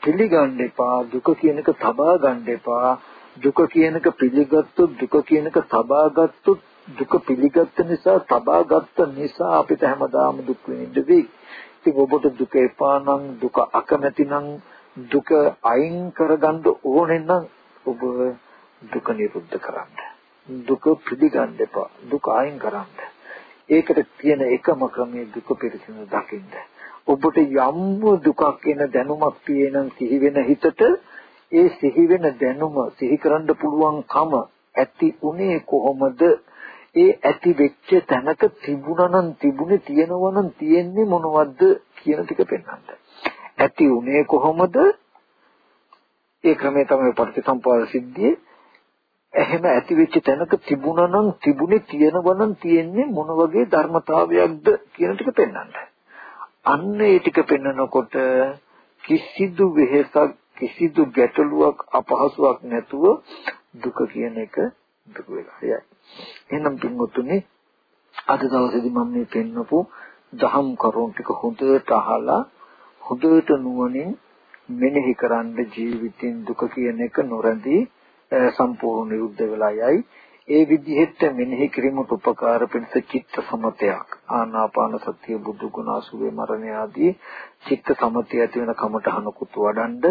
පිළිගන්න එපා දුක කියන එක තබා ගන්න එපා දුක කියන එක පිළිගත්තොත් දුක කියන එක තබාගත්තොත් දුක පිළිගත්ත නිසා තබාගත්ත නිසා අපිට හැමදාම දුක් විඳින්න වෙයි. ඉතින් ඔබට දුක එපා නම් දුක අකමැති නම් දුක අයින් කරගන්න ඕනේ නම් ඔබ දුක නිරුද්ධ කරන්න. දුක පිළිගන්න එපා. දුක අයින් කරන්න. ඒකට තියෙන එකම ක්‍රමය දුක පිළිසින දකින්න. ඔබට යම් දුකක් කියන දැනුමක් තියෙනම් සිහි වෙන හිතට ඒ සිහි වෙන දැනුම සිහි කරන්න පුළුවන්කම ඇති උනේ කොහොමද? ඒ ඇති වෙච්ච තැනක තිබුණා නම් තිබුණේ තියෙනවා නම් තියෙන්නේ මොනවද කියන ටික පෙන්වන්න. ඇති උනේ කොහොමද? ඒ ක්‍රමය තමයි පටිච්චසමුප්පාද සිද්ධියේ එහෙම ඇති වෙච්ච තැනක තිබුණා නම් තිබුණේ තියෙනවා නම් තියෙන්නේ මොන වගේ ධර්මතාවයක්ද කියන ටික පෙන්වන්න. අන්න ඒ ටික පෙන්වනකොට කිසිදු වෙහෙසක් කිසිදු ගැටලුවක් අපහසුයක් නැතුව දුක කියන එක දුක වෙලා යයි. එහෙනම් පින්වතුනි අද දවසේදී මම මේ පෙන්වපු දහම් කරුණු ටික හොඳට අහලා හොඳට නුවණින් මෙනෙහි කරන්න ජීවිතින් දුක කියන එක නොරඳී සම්පූර්ණ නිරුද්ධ වෙලා යයි. ඒ විදිහට මෙනෙහි කිරීමට උපකාර පිණිස චිත්ත සමතයක්. ආනාපාන සතිය බුදු ගුණ අසුවේ මරණ ආදී චිත්ත සමතය ඇති වෙන කමටහනකුත් වඩන්ඩ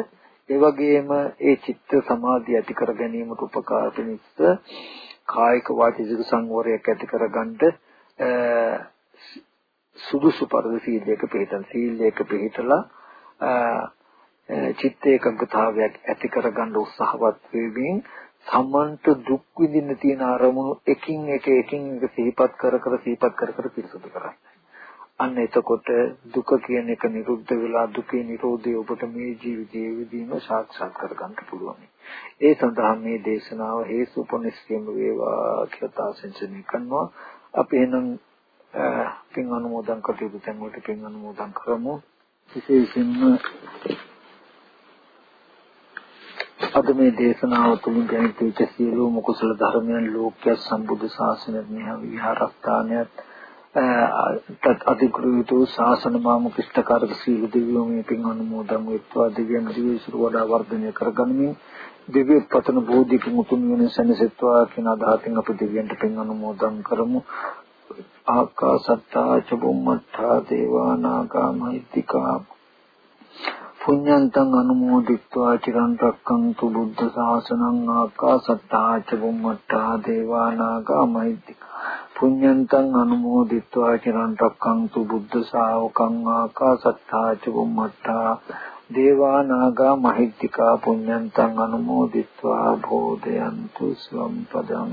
ඒ වගේම ඒ චිත්ත සමාධිය ඇති කර ගැනීමට උපකාර පිණිස කායික වාචික සංවරයක් ඇති කරගන්න සුදුසු පරිදි සීලයක පිළිතන් සීලයක පිළිතලා චිත්ත ඒකග්ගතාවයක් ඇති කරගන්න උත්සාහවත් වෙමින් සමන්ත දුක් විඳින්න තියෙන අරමුණු එකින් එක එකින් එක සිහිපත් කර කර සිහිපත් කර කර පිරිසුදු කරන්න. අන්න එතකොට දුක කියන එක නිරුද්ධ වෙලා දුකේ නිරෝධය ඔබට මේ ජීවිතයේ විදීම සාක්ෂාත් කරගන්න පුළුවන්. ඒ සඳහා මේ දේශනාව හේසුපනිස්කේම වේවා කියලා තාසෙන්සනි කරනවා. අපි එහෙනම් පින් අනුමෝදන් කටයුතු තැන් වලට පින් අනුමෝදන් කරමු. විශේෂයෙන්ම අද මේ දේශනාව තුළින් දැනිට වෙච්ච සියලුම කුසල ධර්මයන් ලෝක්‍ය සම්බුද්ධ ශාසනය මෙහා විහාරස්ථානයත් තත් අධිකෘතු ශාසන මාමුකිෂ්ඨකාරක සීල දෙවියෝ මේ පින් අනුමෝදන් වෙත්වා. දිව්‍යන් දිවිසුර වඩා වර්ධනය කරගනිමින් දිව්‍ය පතන බෝධික මුතුන් වෙන සැනසෙත්වා කියන අදහසින් අපි දිව්‍යන්ට පින් අනුමෝදන් කරමු. ආකාසත්තා චුම්මත්තා දේවා නාග මහිත්‍තිකා පුඤ්ඤන්තං අනුමෝදිත්වා චිරන් රැක්කන්තු බුද්ධ ශාසනං ආකාසත්තා ච බුම්මත්තා දේවා නාග මහිත්‍තික පුඤ්ඤන්තං අනුමෝදිත්වා චිරන් රැක්කන්තු බුද්ධ ශාවකං ආකාසත්තා ච බුම්මත්තා දේවා නාග මහිත්‍තිකා පුඤ්ඤන්තං අනුමෝදිත්වා. භෝදයන්තු ස්වම් පදං.